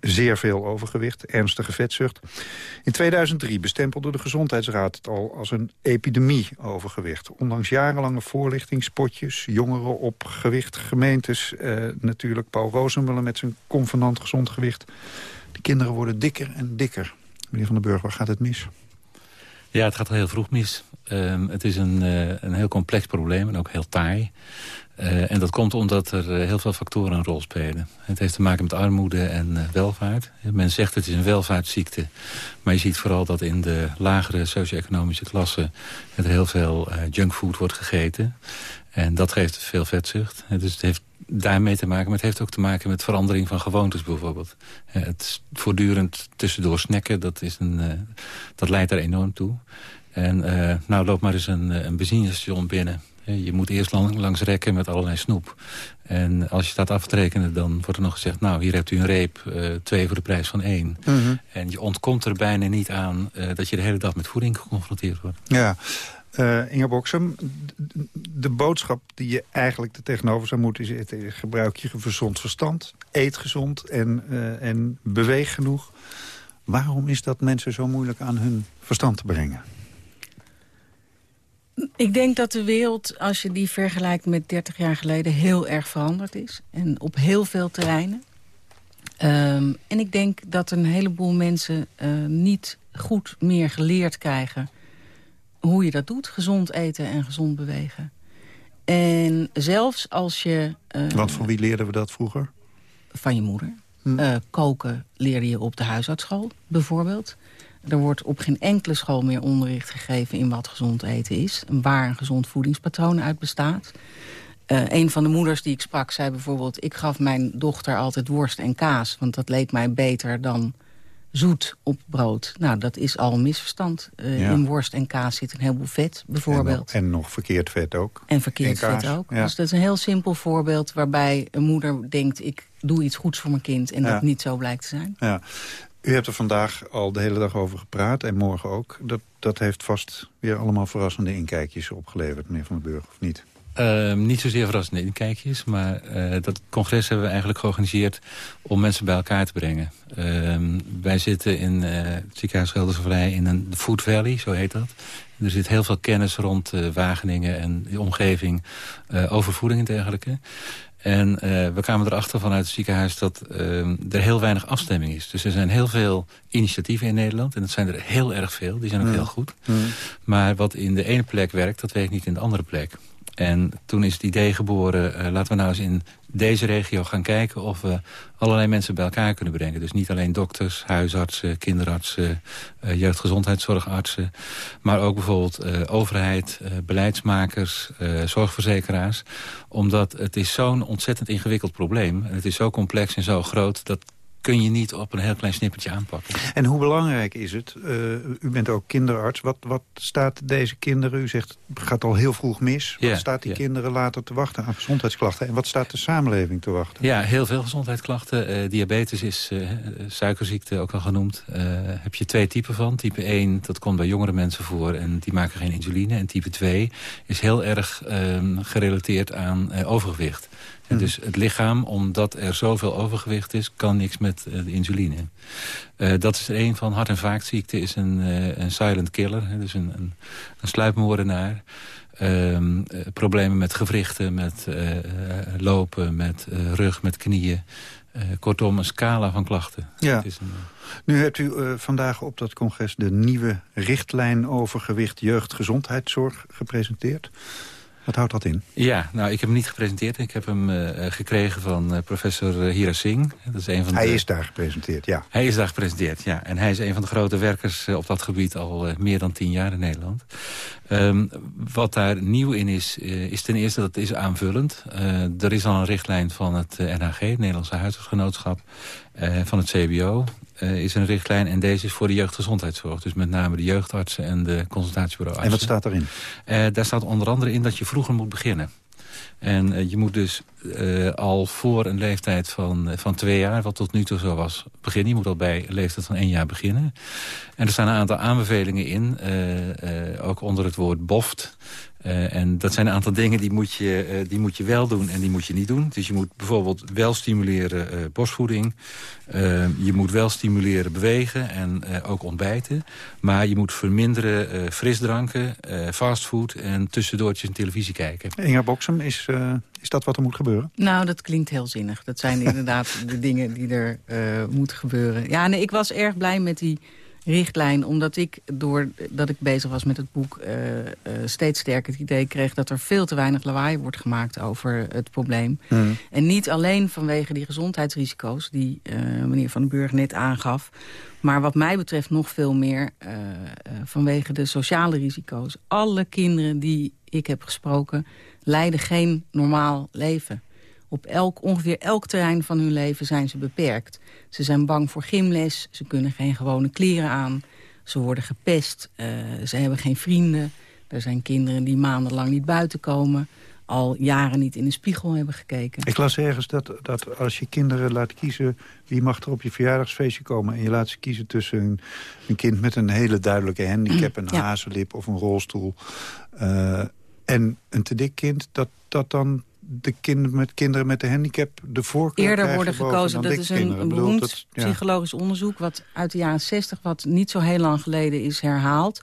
zeer veel overgewicht, ernstige vetzucht. In 2003 bestempelde de Gezondheidsraad het al als een epidemie overgewicht. Ondanks jarenlange voorlichtingspotjes, jongeren op gewicht, gemeentes... Eh, natuurlijk Paul Rozenmuller met zijn convenant gezond gewicht. De kinderen worden dikker en dikker. Meneer Van den Burg, waar gaat het mis? Ja, het gaat al heel vroeg mis. Ehm, het is een, eh, een heel complex probleem en ook heel taai. Eh, en dat komt omdat er eh, heel veel factoren een rol spelen. Het heeft te maken met armoede en eh, welvaart. Men zegt het is een welvaartsziekte. Maar je ziet vooral dat in de lagere socio-economische klassen... er heel veel eh, junkfood wordt gegeten. En dat geeft veel vetzucht. Dus het heeft daarmee te maken. Maar het heeft ook te maken met verandering van gewoontes bijvoorbeeld. Het voortdurend tussendoor snacken, dat, is een, dat leidt daar enorm toe. En nou, loop maar eens een, een benzinestation binnen. Je moet eerst lang, langs rekken met allerlei snoep. En als je staat af te rekenen, dan wordt er nog gezegd... nou, hier hebt u een reep, eh, twee voor de prijs van één. Mhm. En je ontkomt er bijna niet aan eh, dat je de hele dag met voeding geconfronteerd wordt. Ja, eh Inge Boksem, de boodschap die je eigenlijk er tegenover zou moeten zetten... gebruik je gezond verstand, eet gezond en, en beweeg genoeg. Waarom is dat mensen zo moeilijk aan hun verstand te brengen? Ik denk dat de wereld, als je die vergelijkt met 30 jaar geleden... heel erg veranderd is. En op heel veel terreinen. Ehm, en ik denk dat een heleboel mensen eh, niet goed meer geleerd krijgen... hoe je dat doet, gezond eten en gezond bewegen. En zelfs als je... eh, Want van wie leerden we dat vroeger? van je moeder. Eh, koken leerde je op de huisartsschool, bijvoorbeeld. Er wordt op geen enkele school meer onderricht gegeven... in wat gezond eten is. En waar een gezond voedingspatroon uit bestaat. Eh, een van de moeders die ik sprak zei bijvoorbeeld... ik gaf mijn dochter altijd worst en kaas... want dat leek mij beter dan zoet op brood. Nou, dat is al een misverstand. Eh, Ja. In worst en kaas zit een heleboel vet, bijvoorbeeld. En nog, en nog verkeerd vet ook. En verkeerd En vet ook. ja. Dus dat is een heel simpel voorbeeld waarbij een moeder denkt... ik doe iets goeds voor mijn kind en Ja. dat niet zo blijkt te zijn. Ja. U hebt er vandaag al de hele dag over gepraat en morgen ook. Dat, dat heeft vast weer allemaal verrassende inkijkjes opgeleverd, meneer Van den Burg, of niet? Ehm, niet zozeer verrassende inkijkjes, maar eh, dat congres hebben we eigenlijk georganiseerd om mensen bij elkaar te brengen. Ehm, wij zitten in eh, het ziekenhuis Gelderse in een Food Valley, zo heet dat. Er zit heel veel kennis rond eh, Wageningen en de omgeving over voeding en dergelijke. En eh, we kwamen erachter vanuit het ziekenhuis dat ehm, er heel weinig afstemming is. Dus er zijn heel veel initiatieven in Nederland. En dat zijn er heel erg veel. Die zijn ook heel goed. Maar wat in de ene plek werkt, dat werkt niet in de andere plek. En toen is het idee geboren, uh, laten we nou eens in deze regio gaan kijken... of we allerlei mensen bij elkaar kunnen brengen. Dus niet alleen dokters, huisartsen, kinderartsen, uh, jeugdgezondheidszorgartsen... maar ook bijvoorbeeld uh, overheid, beleidsmakers, zorgverzekeraars. Omdat het is zo'n ontzettend ingewikkeld probleem. Het is zo complex en zo groot... dat kun je niet op een heel klein snippertje aanpakken. En hoe belangrijk is het? Uh, u bent ook kinderarts. Wat, wat staat deze kinderen, u zegt het gaat al heel vroeg mis. Wat staat die kinderen later te wachten aan gezondheidsklachten? En wat staat de samenleving te wachten? Ja, heel veel gezondheidsklachten. Uh, diabetes is uh, suikerziekte ook al genoemd. heb je twee typen van. Type 1, dat komt bij jongere mensen voor en die maken geen insuline. En type 2 is heel erg ehm, gerelateerd aan overgewicht. En dus het lichaam, omdat er zoveel overgewicht is... kan niks met uh, de insuline. Uh, dat is er een van. Hart- en vaatziekte is een, uh, een silent killer. Hè, dus een, een, een sluipmoordenaar. Um, problemen met gewrichten, met lopen, met rug, met knieën. kortom, een scala van klachten. Ja. Een, nu hebt u vandaag op dat congres de nieuwe richtlijn over gewicht jeugdgezondheidszorg gepresenteerd. Wat houdt dat in? Ja, nou, ik heb hem niet gepresenteerd. Ik heb hem uh, gekregen van uh, professor Hira Singh. Dat is een van hij is daar gepresenteerd, ja. Hij is daar gepresenteerd, ja. En hij is een van de grote werkers uh, op dat gebied al meer dan tien jaar in Nederland. Um, wat daar nieuw in is, is ten eerste dat het is aanvullend. er is al een richtlijn van het NHG, het Nederlandse Huisartsgenootschap, van het CBO. Uh, is een richtlijn en deze is voor de jeugdgezondheidszorg. Dus met name de jeugdartsen en de consultatiebureauartsen. En wat staat erin? Uh, daar staat onder andere in dat je vroeger moet beginnen. En uh, je moet dus al voor een leeftijd van, van twee jaar, wat tot nu toe zo was, beginnen. Je moet al bij een leeftijd van één jaar beginnen. En er staan een aantal aanbevelingen in, ook onder het woord BOFT. Uh, en dat zijn een aantal dingen die moet, je, uh, die moet je wel doen en die moet je niet doen. Dus je moet bijvoorbeeld wel stimuleren uh, borstvoeding. je moet wel stimuleren bewegen en ook ontbijten. Maar je moet verminderen frisdranken, fastfood en tussendoortjes en televisie kijken. Inga Boksem, is, is dat wat er moet gebeuren? Nou, dat klinkt heel zinnig. Dat zijn (laughs) inderdaad de dingen die er moeten gebeuren. Ja, nee, ik was erg blij met die richtlijn. Omdat ik, doordat ik bezig was met het boek... Uh, uh, steeds sterker het idee kreeg dat er veel te weinig lawaai wordt gemaakt over het probleem. Hmm. En niet alleen vanwege die gezondheidsrisico's... die uh, meneer Van den Burg net aangaf... maar wat mij betreft nog veel meer vanwege de sociale risico's. Alle kinderen die ik heb gesproken leiden geen normaal leven. Op elk, ongeveer elk terrein van hun leven zijn ze beperkt. Ze zijn bang voor gymles, ze kunnen geen gewone kleren aan. Ze worden gepest, uh, ze hebben geen vrienden. Er zijn kinderen die maandenlang niet buiten komen al jaren niet in de spiegel hebben gekeken. Ik las ergens dat, dat als je kinderen laat kiezen... wie mag er op je verjaardagsfeestje komen... en je laat ze kiezen tussen een, een kind met een hele duidelijke handicap... een (clears throat) ja. hazenlip of een rolstoel... Uh, en een te dik kind, dat dat dan de kinderen met kinderen met de handicap de voorkeur Eerder worden gekozen. Dat is een, een beroemd dat, ja. psychologisch onderzoek... wat uit de jaren 60, wat niet zo heel lang geleden is herhaald.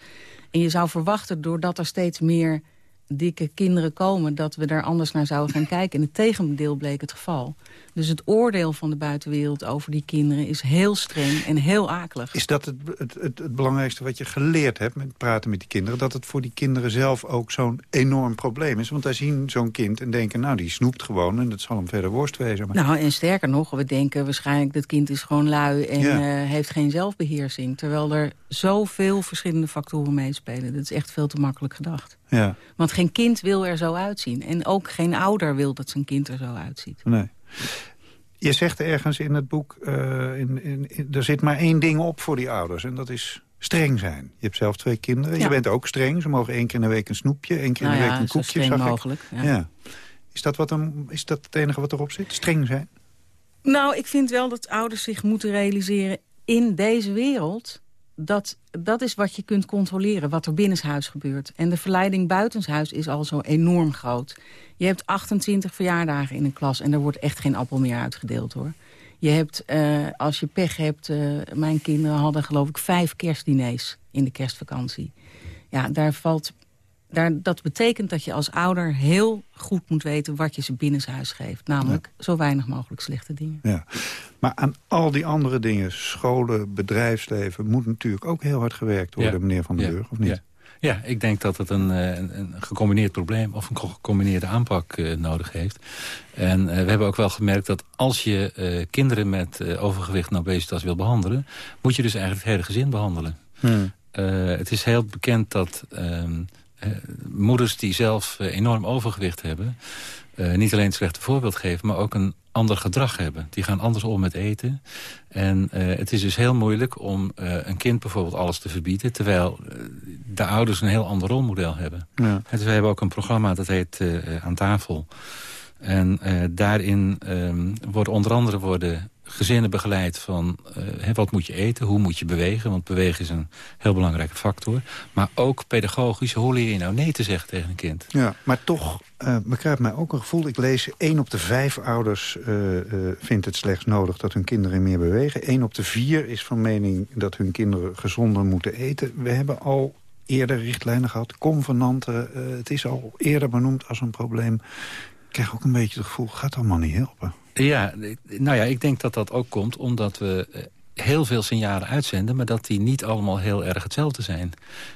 En je zou verwachten, doordat er steeds meer dikke kinderen komen... dat we daar anders naar zouden gaan kijken. En het tegendeel bleek het geval. Dus het oordeel van de buitenwereld over die kinderen is heel streng en heel akelig. Is dat het, het, het, het belangrijkste wat je geleerd hebt met praten met die kinderen? Dat het voor die kinderen zelf ook zo'n enorm probleem is? Want wij zien zo'n kind en denken, nou die snoept gewoon en dat zal hem verder worst wezen. Maar... Nou en sterker nog, we denken waarschijnlijk dat kind is gewoon lui en ja. uh, heeft geen zelfbeheersing. Terwijl er zoveel verschillende factoren meespelen. Dat is echt veel te makkelijk gedacht. Ja. Want geen kind wil er zo uitzien. En ook geen ouder wil dat zijn kind er zo uitziet. Nee. Je zegt ergens in het boek, uh, in, in, in, er zit maar één ding op voor die ouders. En dat is streng zijn. Je hebt zelf twee kinderen. Ja. Je bent ook streng. Ze mogen één keer in de week een snoepje, één keer in nou de week ja, een koekje. Zo zag mogelijk. Ik. Ja. Is, dat wat een, is dat het enige wat erop zit? Streng zijn? Nou, ik vind wel dat ouders zich moeten realiseren... in deze wereld dat, dat is wat je kunt controleren, wat er binnenshuis gebeurt. En de verleiding buitenshuis is al zo enorm groot. Je hebt 28 verjaardagen in een klas en er wordt echt geen appel meer uitgedeeld, hoor. Je hebt, uh, als je pech hebt, uh, mijn kinderen hadden geloof ik vijf kerstdiners in de kerstvakantie. Ja, daar valt daar, dat betekent dat je als ouder heel goed moet weten wat je ze binnenshuis geeft. Namelijk ja. zo weinig mogelijk slechte dingen. Ja. Maar aan al die andere dingen, scholen, bedrijfsleven... moet natuurlijk ook heel hard gewerkt worden, ja. meneer Van den Burg, of niet? Ja, ik denk dat het een, een, een gecombineerd probleem of een gecombineerde aanpak uh, nodig heeft. En uh, we hebben ook wel gemerkt dat als je uh, kinderen met overgewicht en obesitas wil behandelen... moet je dus eigenlijk het hele gezin behandelen. Hmm. het is heel bekend dat ehm, moeders die zelf enorm overgewicht hebben... niet alleen het slechte voorbeeld geven, maar ook een ander gedrag hebben. Die gaan anders om met eten. En uh, het is dus heel moeilijk om uh, een kind bijvoorbeeld alles te verbieden... terwijl uh, de ouders een heel ander rolmodel hebben. Ja. Dus we hebben ook een programma dat heet Aan tafel. En daarin um, worden onder andere worden gezinnen begeleid van uh, wat moet je eten, hoe moet je bewegen. Want bewegen is een heel belangrijke factor. Maar ook pedagogisch, hoe leer je nou nee te zeggen tegen een kind? Ja, maar toch uh, bekruipt mij ook een gevoel. Ik lees, één op de vijf ouders uh, vindt het slechts nodig dat hun kinderen meer bewegen. Eén op de vier is van mening dat hun kinderen gezonder moeten eten. We hebben al eerder richtlijnen gehad, convenanten. het is al eerder benoemd als een probleem. Ik krijg ook een beetje het gevoel, gaat allemaal niet helpen. Ja, nou ja, ik denk dat dat ook komt omdat we eh, heel veel signalen uitzenden... maar dat die niet allemaal heel erg hetzelfde zijn.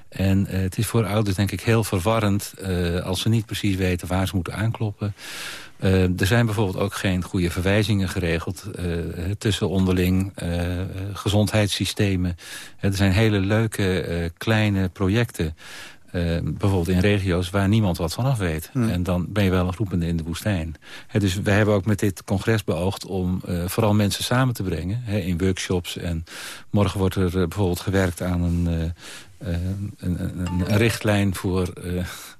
En uh, het is voor ouders denk ik heel verwarrend... Uh, als ze niet precies weten waar ze moeten aankloppen. Er zijn bijvoorbeeld ook geen goede verwijzingen geregeld... tussen onderling gezondheidssystemen. er zijn hele leuke kleine projecten... Uh, bijvoorbeeld in regio's waar niemand wat vanaf weet. Hmm. En dan ben je wel een roepende in de woestijn. dus wij hebben ook met dit congres beoogd om uh, vooral mensen samen te brengen. in workshops. En morgen wordt er uh, bijvoorbeeld gewerkt aan een, een, een, een, richtlijn voor,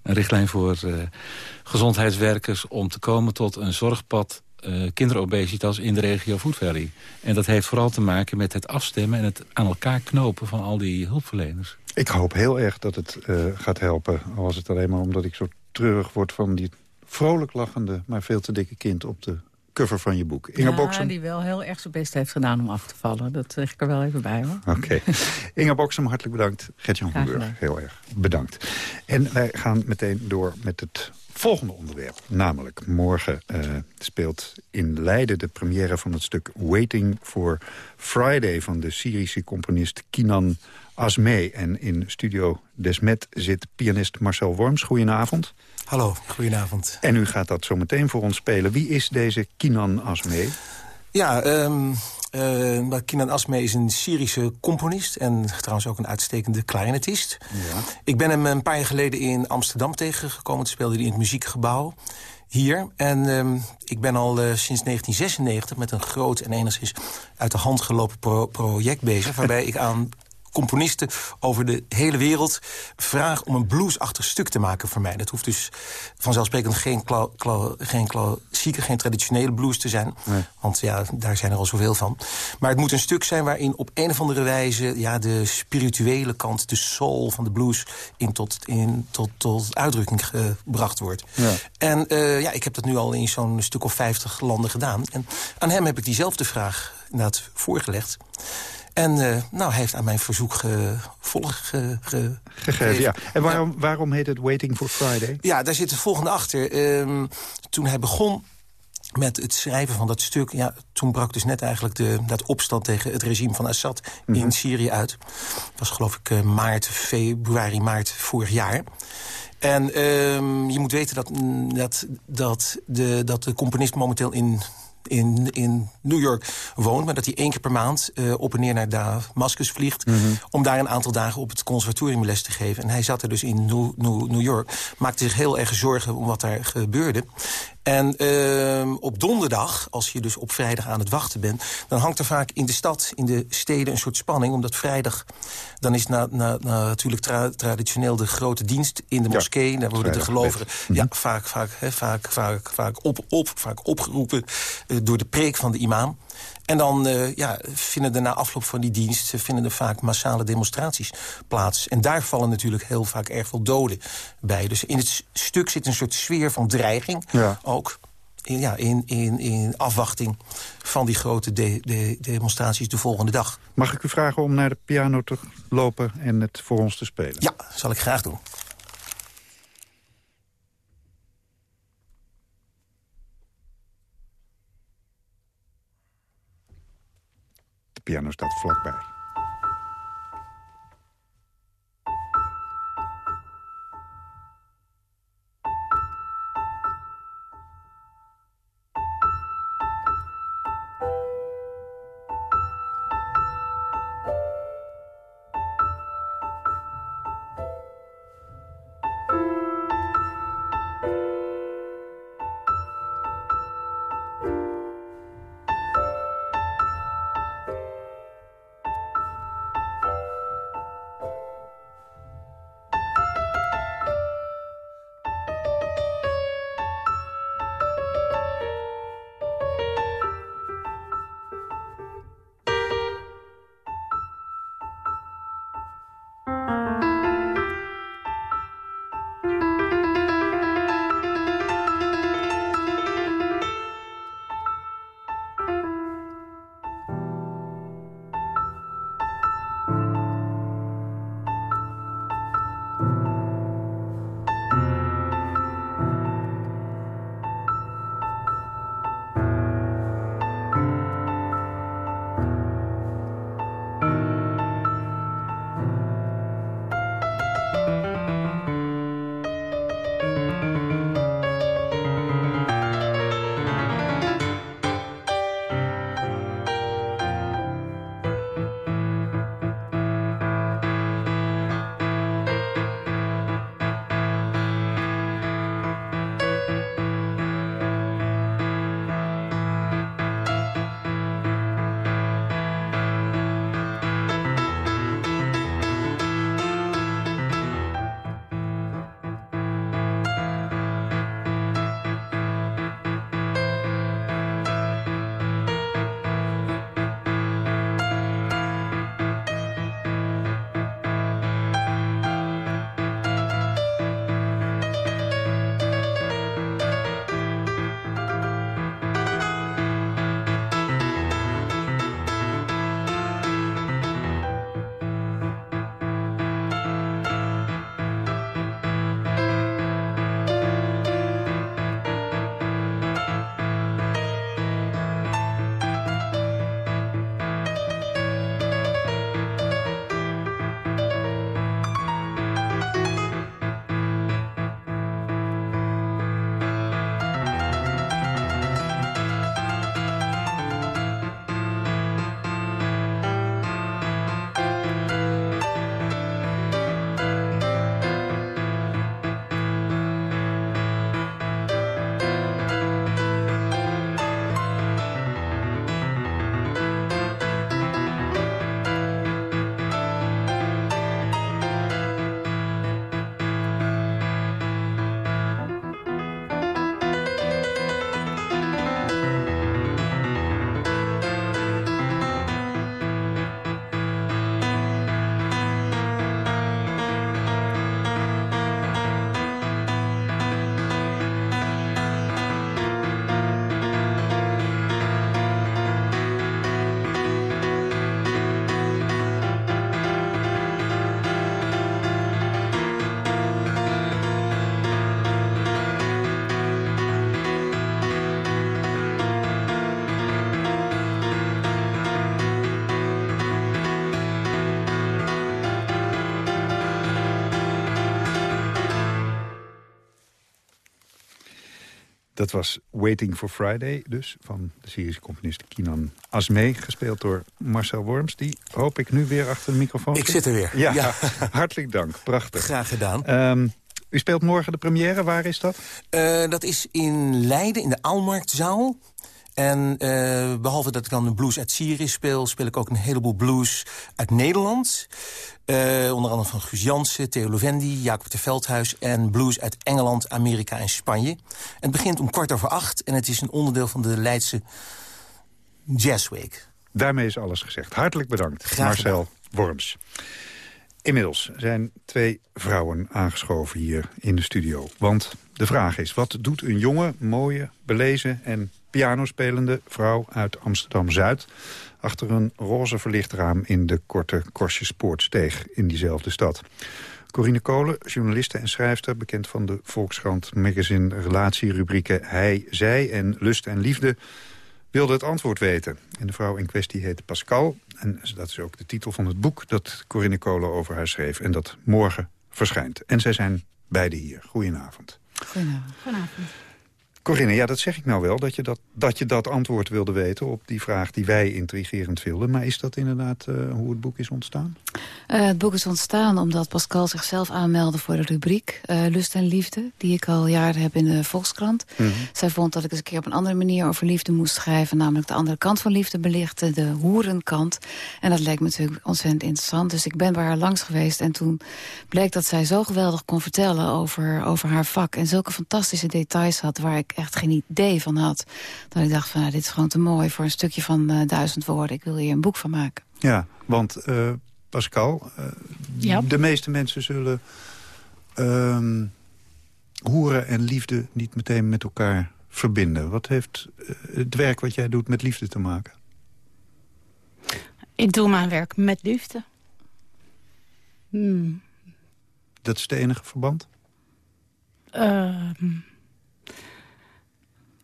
een richtlijn voor gezondheidswerkers... om te komen tot een zorgpad uh, kinderobesitas in de regio Food Valley. En dat heeft vooral te maken met het afstemmen en het aan elkaar knopen van al die hulpverleners. Ik hoop heel erg dat het uh, gaat helpen. Al was het alleen maar omdat ik zo treurig word van die vrolijk lachende... maar veel te dikke kind op de cover van je boek. Inga ja, Boksem. die wel heel erg zijn best heeft gedaan om af te vallen. Dat zeg ik er wel even bij, hoor. Oké. (laughs) Okay. Inga Boksem, hartelijk bedankt. Gert-Jan heel erg bedankt. En wij gaan meteen door met het volgende onderwerp. Namelijk, morgen uh, speelt in Leiden de première van het stuk Waiting for Friday... van de Syrische componist Kinan Asme. En in studio Desmet zit pianist Marcel Worms. Goedenavond. Hallo, goedenavond. En u gaat dat zo meteen voor ons spelen. Wie is deze Kinan Asme? Ja, um, uh, Kinan Asme is een Syrische componist... en trouwens ook een uitstekende clarinetist. Ja. Ik ben hem een paar jaar geleden in Amsterdam tegengekomen. Toen speelde hij in het muziekgebouw hier. En um, ik ben al uh, sinds 1996 met een groot en enigszins uit de hand gelopen pro project bezig... waarbij (laughs) ik aan componisten over de hele wereld vraag om een bluesachtig stuk te maken voor mij. Dat hoeft dus vanzelfsprekend geen, kla kla geen klassieke, geen traditionele blues te zijn. Want ja, daar zijn er al zoveel van. Maar het moet een stuk zijn waarin op een of andere wijze... Ja, de spirituele kant, de soul van de blues... in tot, in, tot, tot uitdrukking gebracht wordt. Ja. En uh, ja, ik heb dat nu al in zo'n stuk of vijftig landen gedaan. En aan hem heb ik diezelfde vraag inderdaad voorgelegd. En uh, nou, hij heeft aan mijn verzoek gevolg ge, ge, gegeven. Ja. En waarom, waarom heet het Waiting for Friday? Ja, daar zit het volgende achter. Um, toen hij begon met het schrijven van dat stuk... Ja, toen brak dus net eigenlijk de, dat opstand tegen het regime van Assad in mhm. Syrië uit. Dat was geloof ik uh, maart, februari, maart vorig jaar. En um, je moet weten dat, dat, dat, de, dat de componist momenteel in in, in New York woont... maar dat hij één keer per maand uh, op en neer naar Damascus vliegt... Mm -hmm. om daar een aantal dagen op het conservatorium les te geven. En hij zat er dus in New, New, New York, maakte zich heel erg zorgen om wat daar gebeurde. En uh, op donderdag, als je dus op vrijdag aan het wachten bent... dan hangt er vaak in de stad, in de steden, een soort spanning. Omdat vrijdag, dan is na, na, natuurlijk tra traditioneel de grote dienst in de moskee. Ja, daar worden de gelovigen ja, vaak, vaak, vaak, vaak, vaak, op, op, vaak opgeroepen uh, door de preek van de imam. En dan uh, ja, vinden er na afloop van die dienst vinden er vaak massale demonstraties plaats. En daar vallen natuurlijk heel vaak erg veel doden bij. Dus in het stuk zit een soort sfeer van dreiging ja. ook. In, ja, in, in, in afwachting van die grote de, de demonstraties de volgende dag. Mag ik u vragen om naar de piano te lopen en het voor ons te spelen? Ja, zal ik graag doen. Piano staat vlakbij. Dat was Waiting for Friday dus, van de Syrische componist Kinan Asmee... gespeeld door Marcel Worms, die hoop ik nu weer achter de microfoon Ik zit er weer. Ja, Ja. (laughs) hartelijk dank. Prachtig. Graag gedaan. Ehm, u speelt morgen de première, waar is dat? Eh, dat is in Leiden, in de Aalmarktzaal. En eh, behalve dat ik dan de blues uit Syrië speel... speel ik ook een heleboel blues uit Nederland. Eh, onder andere van Guus Jansen, Theo Lovendi, Jacob de Veldhuis... en blues uit Engeland, Amerika en Spanje. Het begint om kwart over acht... en het is een onderdeel van de Leidse Jazz Week. Daarmee is alles gezegd. Hartelijk bedankt, Graag Marcel Worms. Inmiddels zijn twee vrouwen aangeschoven hier in de studio. Want de vraag is, wat doet een jonge, mooie, belezen en pianospelende vrouw uit Amsterdam-Zuid... achter een roze verlicht raam in de korte Korsjespoortsteeg in diezelfde stad? Corine Kolen, journaliste en schrijfster... bekend van de Volkskrant magazine relatierubrieken Hij, Zij en Lust en Liefde wilde het antwoord weten. En de vrouw in kwestie heet Pascal. En dat is ook de titel van het boek dat Corinne Kolen over haar schreef... en dat morgen verschijnt. En zij zijn beide hier. Goedenavond. Goedenavond. Goedenavond. Corinne, ja, dat zeg ik nou wel, dat je dat, dat je dat antwoord wilde weten... op die vraag die wij intrigerend vilden. Maar is dat inderdaad eh, hoe het boek is ontstaan? Eh, het boek is ontstaan omdat Pascal zichzelf aanmeldde voor de rubriek eh, Lust en Liefde, die ik al jaren heb in de Volkskrant. Zij vond dat ik eens een keer op een andere manier over liefde moest schrijven, namelijk de andere kant van liefde belichten, de hoerenkant. En dat leek me natuurlijk ontzettend interessant, dus ik ben bij haar langs geweest en toen bleek dat zij zo geweldig kon vertellen over, over haar vak en zulke fantastische details had waar ik echt geen idee van had. Dat ik dacht van, nou, dit is gewoon te mooi voor een stukje van eh, duizend woorden. Ik wil hier een boek van maken. Ja, want eh, Pascal, eh, Ja. de meeste mensen zullen ehm, hoeren en liefde niet meteen met elkaar verbinden. Wat heeft het werk wat jij doet met liefde te maken? Ik doe mijn werk met liefde. Hmm. Dat is het enige verband? Ehm,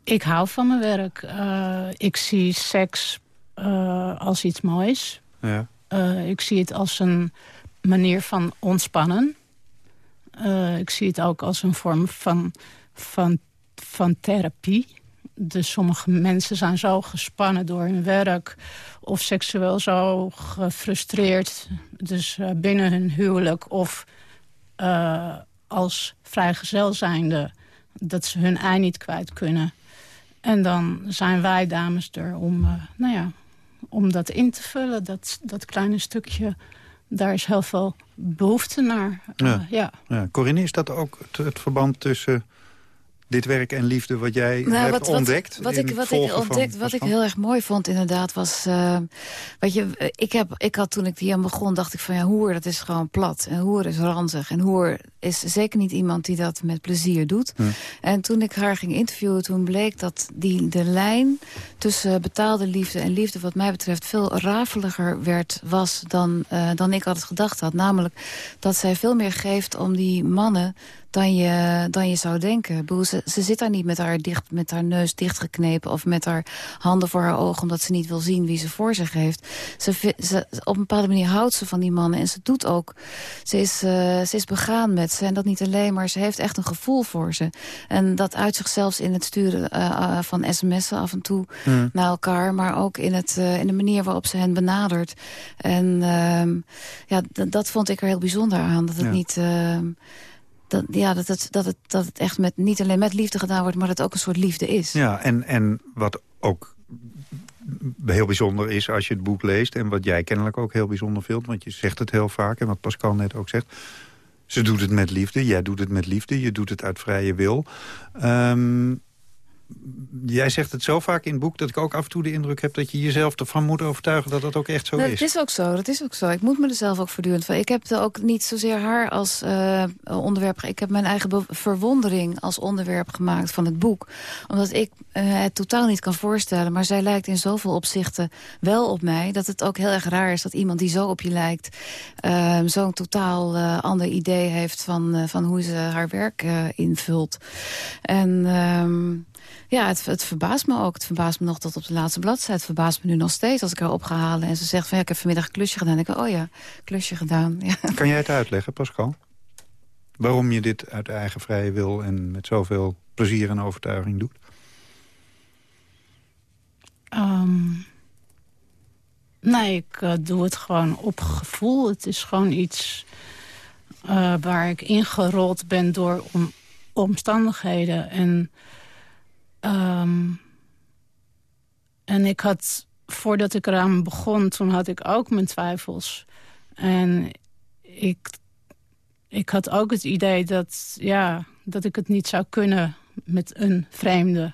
ik hou van mijn werk. Eh, ik zie seks eh, als iets moois. Ja. Eh, ik zie het als een manier van ontspannen. Ik zie het ook als een vorm van, van, van therapie. Dus sommige mensen zijn zo gespannen door hun werk... of seksueel zo gefrustreerd, dus binnen hun huwelijk... of als vrijgezel zijnde dat ze hun ei niet kwijt kunnen. En dan zijn wij dames er om, eh, nou ja, om dat in te vullen. Dat, dat kleine stukje, daar is heel veel behoefte naar. Ja. Eh, ja. Ja. Corinne, is dat ook het, het verband tussen dit werk en liefde wat jij Nou, hebt wat, wat, ontdekt? Wat, in ik, wat, ik, ontdekt, wat ik heel erg mooi vond inderdaad was... weet je, ik, heb, ik had toen ik die aan begon, dacht ik van... ja, hoer, dat is gewoon plat. En hoer is ranzig. En hoer is zeker niet iemand die dat met plezier doet. En toen ik haar ging interviewen, toen bleek dat die, de lijn... tussen betaalde liefde en liefde wat mij betreft... veel rafeliger werd, was dan, eh, dan ik altijd gedacht had. Namelijk dat zij veel meer geeft om die mannen dan je, dan je zou denken. Ik bedoel, Ze, ze zit daar niet met haar, dicht, met haar neus dichtgeknepen... of met haar handen voor haar ogen... omdat ze niet wil zien wie ze voor zich heeft. Ze, ze, op een bepaalde manier houdt ze van die mannen. En ze doet ook... Ze is, eh, ze is begaan met ze. En dat niet alleen, maar ze heeft echt een gevoel voor ze. En dat uit zich zelfs in het sturen eh, eh, van sms'en af en toe... Hmm. naar elkaar. Maar ook in, het, in de manier waarop ze hen benadert. En ehm, ja, dat vond ik er heel bijzonder aan. Dat het Ja. niet... dat, ja, dat het, dat, het, dat het echt met, niet alleen met liefde gedaan wordt... maar dat het ook een soort liefde is. Ja, en, en wat ook heel bijzonder is als je het boek leest... en wat jij kennelijk ook heel bijzonder vindt... want je zegt het heel vaak en wat Pascal net ook zegt... ze doet het met liefde, jij doet het met liefde... je doet het uit vrije wil. Ehm, jij zegt het zo vaak in het boek dat ik ook af en toe de indruk heb... dat je jezelf ervan moet overtuigen dat dat ook echt zo Nou, is. Dat is ook zo, dat is ook zo. Ik moet me er zelf ook voortdurend van. Ik heb er ook niet zozeer haar als eh, onderwerp... Ik heb mijn eigen verwondering als onderwerp gemaakt van het boek. Omdat ik eh, het totaal niet kan voorstellen. Maar zij lijkt in zoveel opzichten wel op mij... dat het ook heel erg raar is dat iemand die zo op je lijkt... eh, zo'n totaal eh, ander idee heeft van, van hoe ze haar werk invult. En... ehm, ja, het, het verbaast me ook. Het verbaast me nog tot op de laatste bladzijde. Het verbaast me nu nog steeds als ik haar opgehalen en ze zegt van ja, ik heb vanmiddag een klusje gedaan. Dan denk ik, oh ja, klusje gedaan. (laughs) Ja. Kan jij het uitleggen, Pascal? Waarom je dit uit eigen vrije wil en met zoveel plezier en overtuiging doet? Ehm, nee, ik eh, doe het gewoon op gevoel. Het is gewoon iets uh, waar ik ingerold ben door om, omstandigheden. En, um, en ik had, voordat ik eraan begon, toen had ik ook mijn twijfels. En ik, ik had ook het idee dat, ja, dat ik het niet zou kunnen met een vreemde.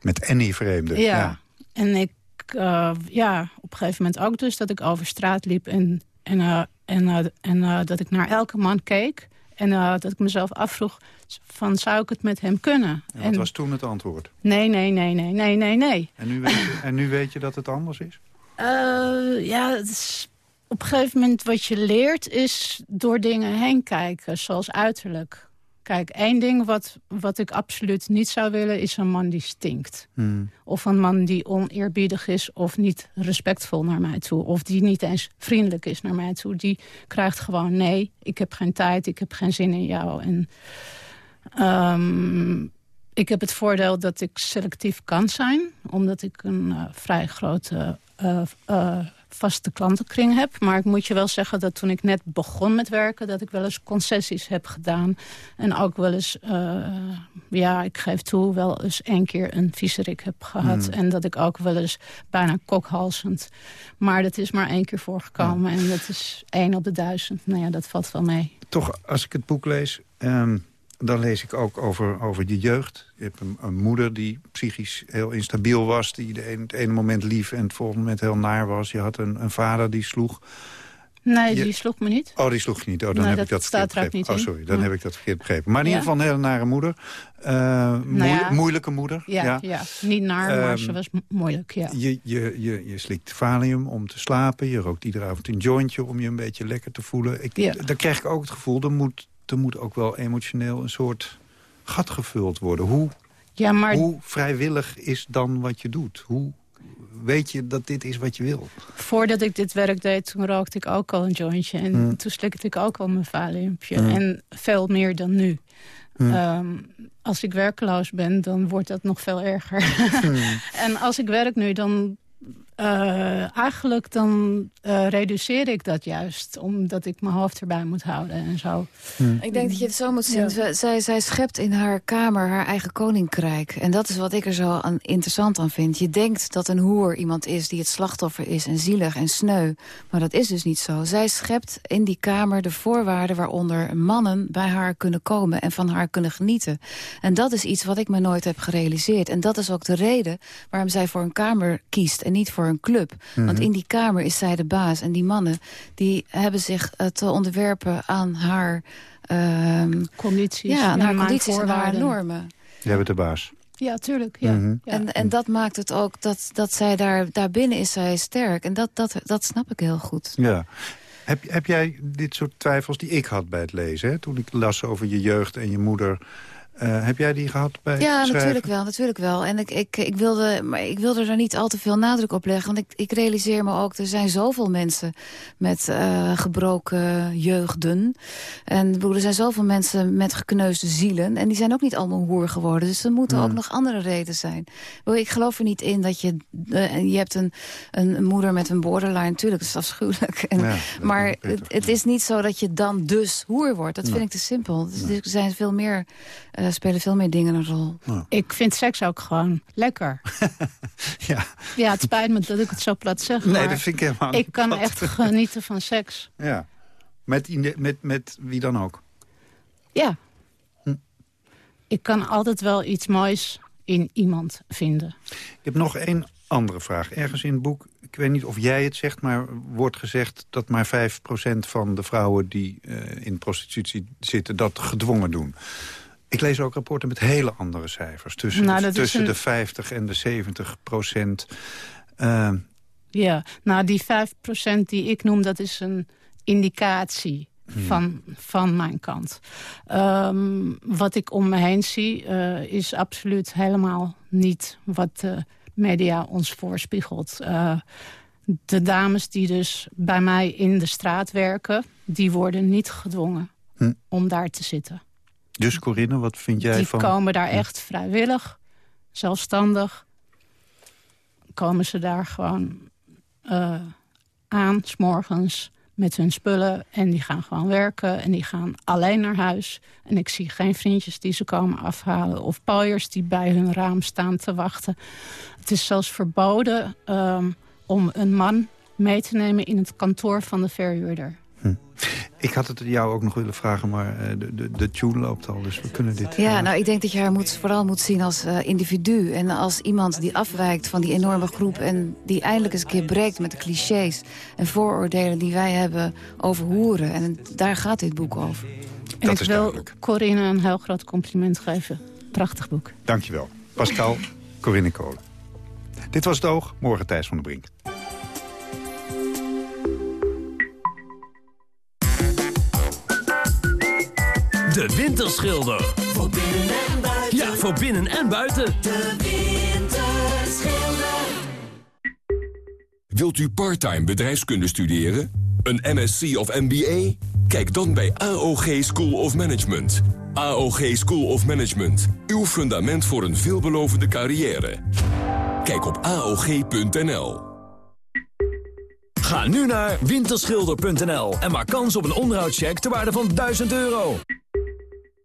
Met any vreemde, ja. ja. En ik, uh, ja, op een gegeven moment ook dus dat ik over straat liep... en, en, uh, en, uh, en dat ik naar elke man keek... en dat ik mezelf afvroeg van zou ik het met hem kunnen? En wat was toen het antwoord? Nee, nee, nee, nee, nee, nee, nee. En nu weet je, en nu weet je dat het anders is? ja, het is op een gegeven moment wat je leert is door dingen heen kijken, zoals uiterlijk. Kijk, één ding wat, wat ik absoluut niet zou willen... is een man die stinkt. Hmm. Of een man die oneerbiedig is of niet respectvol naar mij toe. Of die niet eens vriendelijk is naar mij toe. Die krijgt gewoon nee, ik heb geen tijd, ik heb geen zin in jou. En, um, ik heb het voordeel dat ik selectief kan zijn. Omdat ik een uh, vrij grote... Uh, uh, vaste klantenkring heb. Maar ik moet je wel zeggen dat toen ik net begon met werken... dat ik wel eens concessies heb gedaan. En ook wel eens, uh, ja, ik geef toe... wel eens één keer een viezerik heb gehad. Hmm. En dat ik ook wel eens bijna kokhalsend... maar dat is maar één keer voorgekomen. En dat is één op de duizend. Nou ja, dat valt wel mee. Toch, als ik het boek lees... Um dan lees ik ook over, over je jeugd. Je hebt een, een moeder die psychisch heel instabiel was... die de een, het ene moment lief en het volgende moment heel naar was. Je had een, een vader die sloeg. Nee, die sloeg me niet. Oh, die sloeg je niet. Oh, dan nee, heb dat ik dat staat verkeerd begrepen. niet oh, sorry, dan ja. heb ik dat verkeerd begrepen. Maar in ieder geval een hele nare moeder. Uh, Nou ja. Moeilijke moeder. Ja, ja. niet naar, maar Ehm, ze was mo- moeilijk, ja. Je, je, je, je slikt valium om te slapen. Je rookt iedere avond een jointje om je een beetje lekker te voelen. Ik, Ja. Dan krijg ik ook het gevoel, er moet, er moet ook wel emotioneel een soort gat gevuld worden. Hoe, Ja, maar hoe vrijwillig is dan wat je doet? Hoe weet je dat dit is wat je wil? voordat ik dit werk deed, toen rookte ik ook al een jointje. En Hmm. toen slikte ik ook al mijn valiumpje. Hmm. En veel meer dan nu. Hmm. Ehm, als ik werkloos ben, dan wordt dat nog veel erger. (laughs) En als ik werk nu, dan... eh, eigenlijk dan eh, reduceer ik dat juist. Omdat ik mijn hoofd erbij moet houden en zo. Ik denk dat je het zo moet zien. Ja. Zij, zij schept in haar kamer haar eigen koninkrijk. En dat is wat ik er zo aan, interessant aan vind. Je denkt dat een hoer iemand is die het slachtoffer is... en zielig en sneu. Maar dat is dus niet zo. Zij schept in die kamer de voorwaarden... waaronder mannen bij haar kunnen komen en van haar kunnen genieten. En dat is iets wat ik me nooit heb gerealiseerd. En dat is ook de reden waarom zij voor een kamer kiest... en niet voor een club. Mhm. Want in die kamer is zij de baas. En die mannen die hebben zich eh, te onderwerpen aan haar... ehm, Condities. ja, aan en haar condities en haar voorwaarden. normen. Jij bent de baas. Ja, tuurlijk. Ja. Mhm. Ja. En, en dat maakt het ook dat, dat zij daar, daar binnen is zij sterk. En dat, dat, dat snap ik heel goed. Ja. Heb, heb jij dit soort twijfels die ik had bij het lezen? Hè? Toen ik las over je jeugd en je moeder... eh, heb jij die gehad bij Ja, schrijven? natuurlijk wel, natuurlijk wel. En ik, ik, ik, wilde, maar ik wilde er niet al te veel nadruk op leggen. Want ik, ik realiseer me ook, er zijn zoveel mensen met eh, gebroken jeugden. En er zijn zoveel mensen met gekneusde zielen. En die zijn ook niet allemaal hoer geworden. Dus er moeten Hmm. ook nog andere redenen zijn. Ik geloof er niet in dat je... eh, je hebt een, een moeder met een borderline. Natuurlijk, dat is afschuwelijk. (laughs) En, Ja, dat maar is het, het is niet zo dat je dan dus hoer wordt. Dat vind ik te simpel. Dus er zijn veel meer, eh, spelen veel meer dingen een rol. Ik vind seks ook gewoon lekker. (laughs) Ja. Ja, het spijt me dat ik het zo plat zeg. Nee, dat vind ik helemaal niet Ik kan plat. echt genieten van seks. Ja. Met, met, met wie dan ook? Ja. Hm. Ik kan altijd wel iets moois in iemand vinden. Ik heb nog één andere vraag. Ergens in het boek, ik weet niet of jij het zegt... maar wordt gezegd dat maar 5% van de vrouwen die eh, in prostitutie zitten... dat gedwongen doen. Ik lees ook rapporten met hele andere cijfers. Tussen, Nou, de, tussen een- de 50 en de 70 procent. Eh, Ja, nou die 5% die ik noem, dat is een indicatie van, van mijn kant. Ehm, wat ik om me heen zie, eh, is absoluut helemaal niet wat de media ons voorspiegelt. Eh, de dames die dus bij mij in de straat werken, die worden niet gedwongen Hm. om daar te zitten. Dus Corinne, wat vind jij die van... komen daar echt vrijwillig, zelfstandig. komen ze daar gewoon uh, aan, s'morgens met hun spullen. En die gaan gewoon werken en die gaan alleen naar huis. En ik zie geen vriendjes die ze komen afhalen... of pooiers die bij hun raam staan te wachten. Het is zelfs verboden um, om een man mee te nemen in het kantoor van de verhuurder. Ik had het jou ook nog willen vragen, maar eh, de, de, de tune loopt al, dus we kunnen dit... Ja, nou, ik denk dat je haar moet, vooral moet zien als uh, individu. En als iemand die afwijkt van die enorme groep... en die eindelijk eens een keer breekt met de clichés en vooroordelen... die wij hebben over hoeren. En daar gaat dit boek over. En dat ik wil duidelijk. Corinne een heel groot compliment geven. Prachtig boek. Dankjewel. Pascal, Corinne Kolen. Dit was het Oog, morgen Thijs van de Brink. De Winterschilder. Voor binnen en buiten. Ja, voor binnen en buiten. De Winterschilder. Wilt u parttime bedrijfskunde studeren? Een MSc of MBA? Kijk dan bij AOG School of Management. AOG School of Management. Uw fundament voor een veelbelovende carrière. Kijk op AOG.nl. Ga nu naar winterschilder.nl en maak kans op een onderhoudscheck ter waarde van 1000 euro.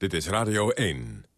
Dit is Radio 1.